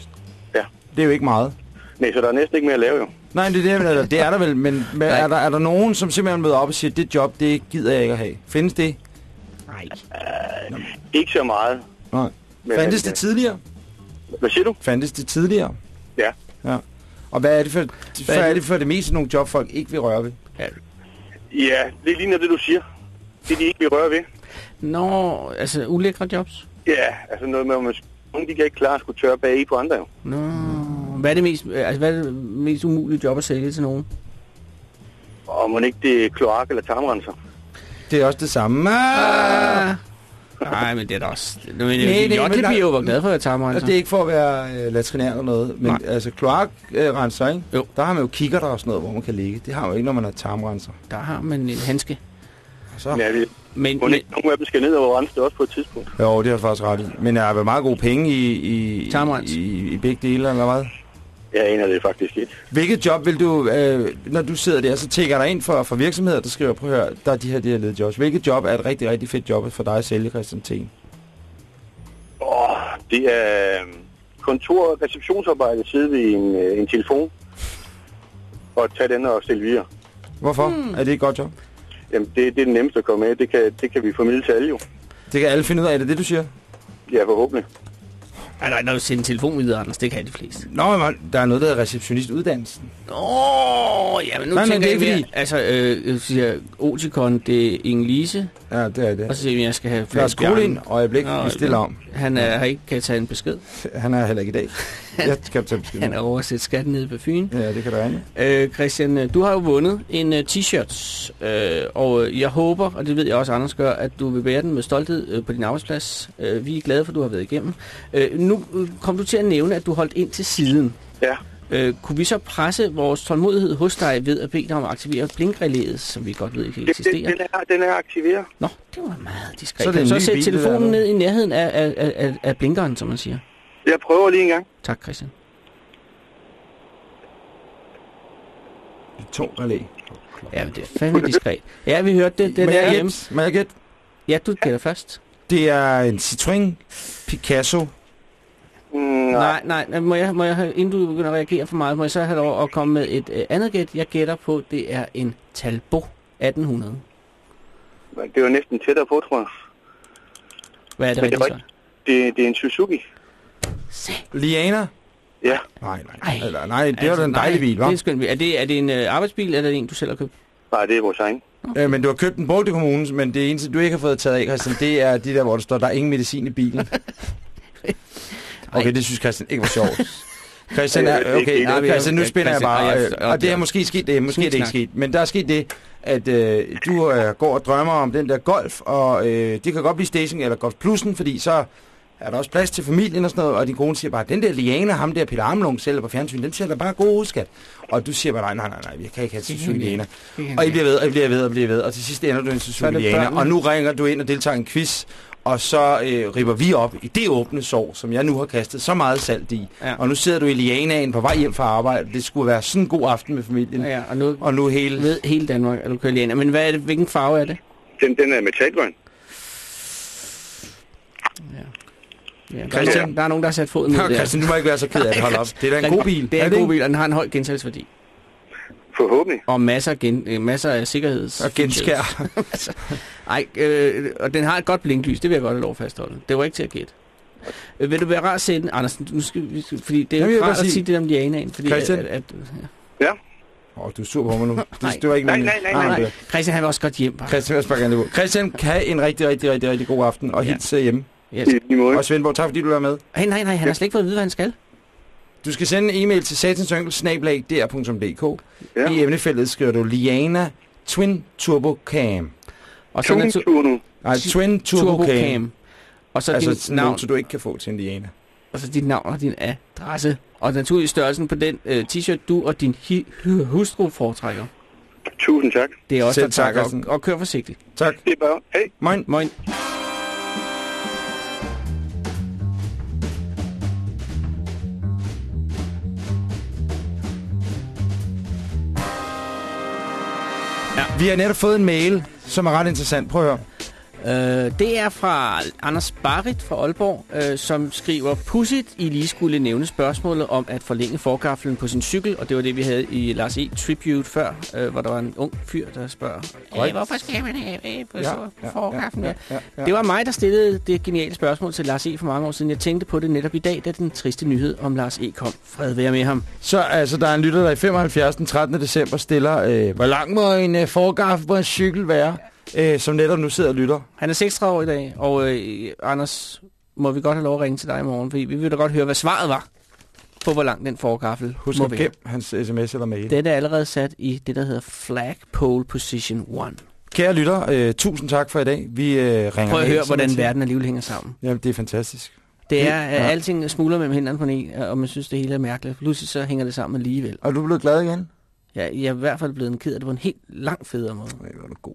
Ja. Det er jo ikke meget. Nej, så der er næsten ikke mere at lave jo. Nej, det er, det, det er der vel, men, er, der, er der nogen, som simpelthen møder op og siger, det job, det gider jeg ikke at have? Findes det? Nej. Ikke så meget. Nej. Men- Fandtes det tidligere? Hvad siger du? Fandtes det tidligere? Ja. Ja. Og hvad er det for, hvad er er det? det for det meste nogle job, folk ikke vil røre ved? Ja. Ja, det ligner det, du siger. Det de ikke vil røre ved. Nå, altså ulækre jobs? Ja, altså noget med, at man, nogle de kan ikke klare at skulle tørre bag i på andre jo. Nå, hvad er det mest, altså, hvad er det mest umulige job at sælge til nogen? Og man ikke det er kloak eller tarmrenser. Det er også det samme. Ah! Nej, men det er da også... Men Nej, nej, men Jotte der- bliver jo var glad for at tage mig. Og det er ikke for at være øh, latrinær eller noget, men Nej. altså kloakrenser, ikke? Jo. Der har man jo kigger der og sådan noget, hvor man kan ligge. Det har man jo ikke, når man har tarmrenser. Der har man en handske. Så. Ja, det, Men, men ikke nogle af dem skal ned og rense det også på et tidspunkt. Jo, det har faktisk ret i. Men er der meget gode penge i, i, Tarmrens. i, i begge dele, eller hvad? Jeg aner det faktisk ikke. Hvilket job vil du, øh, når du sidder der, så tænker der ind for, for virksomheder, der skriver, prøv at høre, der er de her, de her ledige jobs. Hvilket job er et rigtig, rigtig fedt job for dig at sælge, Christian Thien? Åh, det er øhm, kontor- og receptionsarbejde, sidde ved en, øh, en telefon og tage den og stille videre. Hvorfor? Hmm. Er det et godt job? Jamen, det, det er det nemmeste at komme med. Det kan, det kan vi formidle til alle jo. Det kan alle finde ud af, er det det, du siger? Ja, forhåbentlig. Nej, nej, når du sender en telefon videre, Anders, det kan de fleste. Nå, men der er noget, der hedder receptionistuddannelsen. Åh, ja, men nu Nej, men tænker det er jeg mere, altså, øh, jeg siger, Oticon, det er Inge-Lise, Ja, det er det. og så siger vi, at jeg skal have ind, Bjarne. øjeblik, Nå, vi stiller om. Han er, har ikke kan tage en besked. Han er heller ikke i dag. Jeg skal. Han er oversat skatten nede på Fyn. Ja, det kan du ane. Øh, Christian, øh, du har jo vundet en uh, t-shirt, øh, og øh, jeg håber, og det ved jeg også, Anders gør, at du vil bære den med stolthed øh, på din arbejdsplads. Øh, vi er glade for, at du har været igennem. Øh, nu øh, kom du til at nævne, at du holdt ind til siden. Ja. Øh, kunne vi så presse vores tålmodighed hos dig ved at bede dig om at aktivere blinkrelæet, som vi godt ved ikke eksisterer? den, er, den er aktiveret. Nå, det var meget diskret. Så så der telefonen ned i nærheden af, af, af, af blinkeren, som man siger? Jeg prøver lige en gang. Tak, Christian. Et to relæ. Ja, men det er fandme diskret. Ja, vi hørte det. Det Må der jeg hjemme. gætte? Må jeg gætte? Ja, du gætter først. Det er en Citroën Picasso. Mm, Nej, nej, nej må jeg, må jeg, have- inden du begynder at reagere for meget, må jeg så have lov at komme med et øh, andet gæt. Jeg gætter på, det er en Talbot 1800. Det var næsten tættere på, tror jeg. Hvad er det Men det rigtigt så? Det, det er en Suzuki. Liana? Ja. Nej, nej. Ej. Eller, nej, det var da en nej, dejlig bil, Det er hva'? skønt. Er det, er det en øh, arbejdsbil, eller er det en, du selv har købt? Nej, det er vores egen. Øh, men du har købt en brugt i kommunen, men det eneste, du ikke har fået taget af, Christian, det er de der, hvor der står, der er ingen medicin i bilen. Okay, det synes Christian ikke var sjovt. Christian, er, er okay, nej, okay, Christian, nu okay, spænder jeg bare. øh, Og det er okay. måske sket det, måske er det ikke sket. Men der er sket det, at øh, du øh, går og drømmer om den der golf, og øh, det kan godt blive station eller golf plussen, fordi så er der også plads til familien og sådan noget, og din kone siger bare, den der Liana, ham der Peter Armlung sælger på fjernsyn, den ser da bare god ud, skat. Og du siger bare, nej, nej, nej, nej, jeg kan ikke have Suzuki Liana. Og I bliver ved, og I bliver ved, og bliver ved, og til sidst ender du i en Suzuki Liana, og nu ringer du ind og deltager i en quiz, Og så øh, ripper vi op i det åbne sår, som jeg nu har kastet så meget salt i. Ja. Og nu sidder du i lianaen på vej hjem fra arbejde. Det skulle være sådan en god aften med familien. Ja, og nu, og nu hele... ved hele Danmark, at du kører lianer. Men hvad er det, hvilken farve er det? Den, den er metalgrøn. Ja, Christian, der er nogen, der har sat foden ned Nå, der. Christian, du må ikke være så ked af det. Hold op. Det er da en god bil. Det er Er en det god ikke? bil, og den har en høj gensalgsværdi. Forhåbentlig. Og masser af, gen, øh, masser af sikkerheds... Og genskær. ej, øh, og den har et godt blinklys, det vil jeg godt have lov at fastholde. Det var ikke til at gætte. Øh, vil du være rar at sende, Andersen, nu skal, vi fordi det er jo rart bare at sige- det om Lianaen, fordi Christian? at, at, at, Ja. Åh, oh, du er sur på mig nu. Det, Nej. det var ikke Nej, meningen. nej, nej, nej. nej, Christian han vil også godt hjem. Bare. Christian, jeg. Christian, kan have en rigtig, rigtig, rigtig, rigtig god aften, og Ja. hils hjemme. Yes. I lige måde. Og Svendborg, tak fordi du er med. Hey, nej, nej, han har slet ikke fået at vide, hvad han skal. Du skal sende en e-mail til satansønkel.dr.dk. Ja. I emnefeltet skriver du Liana Twin Turbo Cam. Og så Tuning natu- tur nu. Nej, Twin Turbo, Turbo Cam. Cam. Og så Altså dit navn, så du ikke kan få til en Liana. og så dit navn og din adresse. Og naturligvis størrelsen på den øh, t-shirt, du og din hustru foretrækker. Tusind tak. Det er også Selv tak, og, og kør forsigtigt. Tak. Det er bare, hey. Moin. Moin. Vi har netop fået en mail, som er ret interessant. Prøv at høre. Øh, det er fra Anders Barit fra Aalborg, øh, som skriver, Pudsigt, I lige skulle nævne spørgsmålet om at forlænge forgaflen på sin cykel, og det var det, vi havde i Lars E. Tribute før, øh, hvor der var en ung fyr, der spørger, øh, hvorfor skal man have øh, på ja, ja, forgaflen? Ja, ja, ja. Det var mig, der stillede det geniale spørgsmål til Lars E. for mange år siden. Jeg tænkte på det netop i dag, da den triste nyhed om Lars E. kom. Fred være med ham. Så altså, der er en lytter, der i 75. den 13. december stiller, øh, hvor lang må en øh, forgaffel på en cykel være? Øh, som netop nu sidder og lytter. Han er 36 år i dag, og øh, Anders, må vi godt have lov at ringe til dig i morgen, fordi vi vil da godt høre, hvad svaret var på, hvor lang den forgaffel Husk må at gem hans sms eller mail. Den er allerede sat i det, der hedder Flag Pole Position 1. Kære lytter, øh, tusind tak for i dag. Vi øh, ringer Prøv at høre, hvordan verden alligevel hænger sammen. Jamen, det er fantastisk. Det er, Ja. at alting smuldrer mellem hænderne på en, og man synes, det hele er mærkeligt. Pludselig så hænger det sammen alligevel. Og du blevet glad igen? Ja, jeg er i hvert fald blevet en ked af det på en helt lang federe måde. Hvor er du god.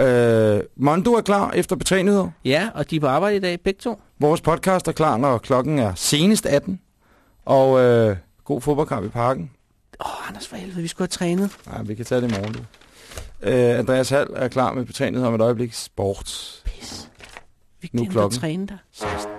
Øh, Mondo er klar efter betrænyheder. Ja, og de er på arbejde i dag, begge to. Vores podcast er klar, når klokken er senest 18. Og øh, god fodboldkamp i parken. Åh, oh, Anders, for helvede, vi skulle have trænet. Nej, vi kan tage det i morgen. Du. Øh, Andreas Hall er klar med betrænyheder om et øjeblik. Sport. Pis. Vi glemte at træne der.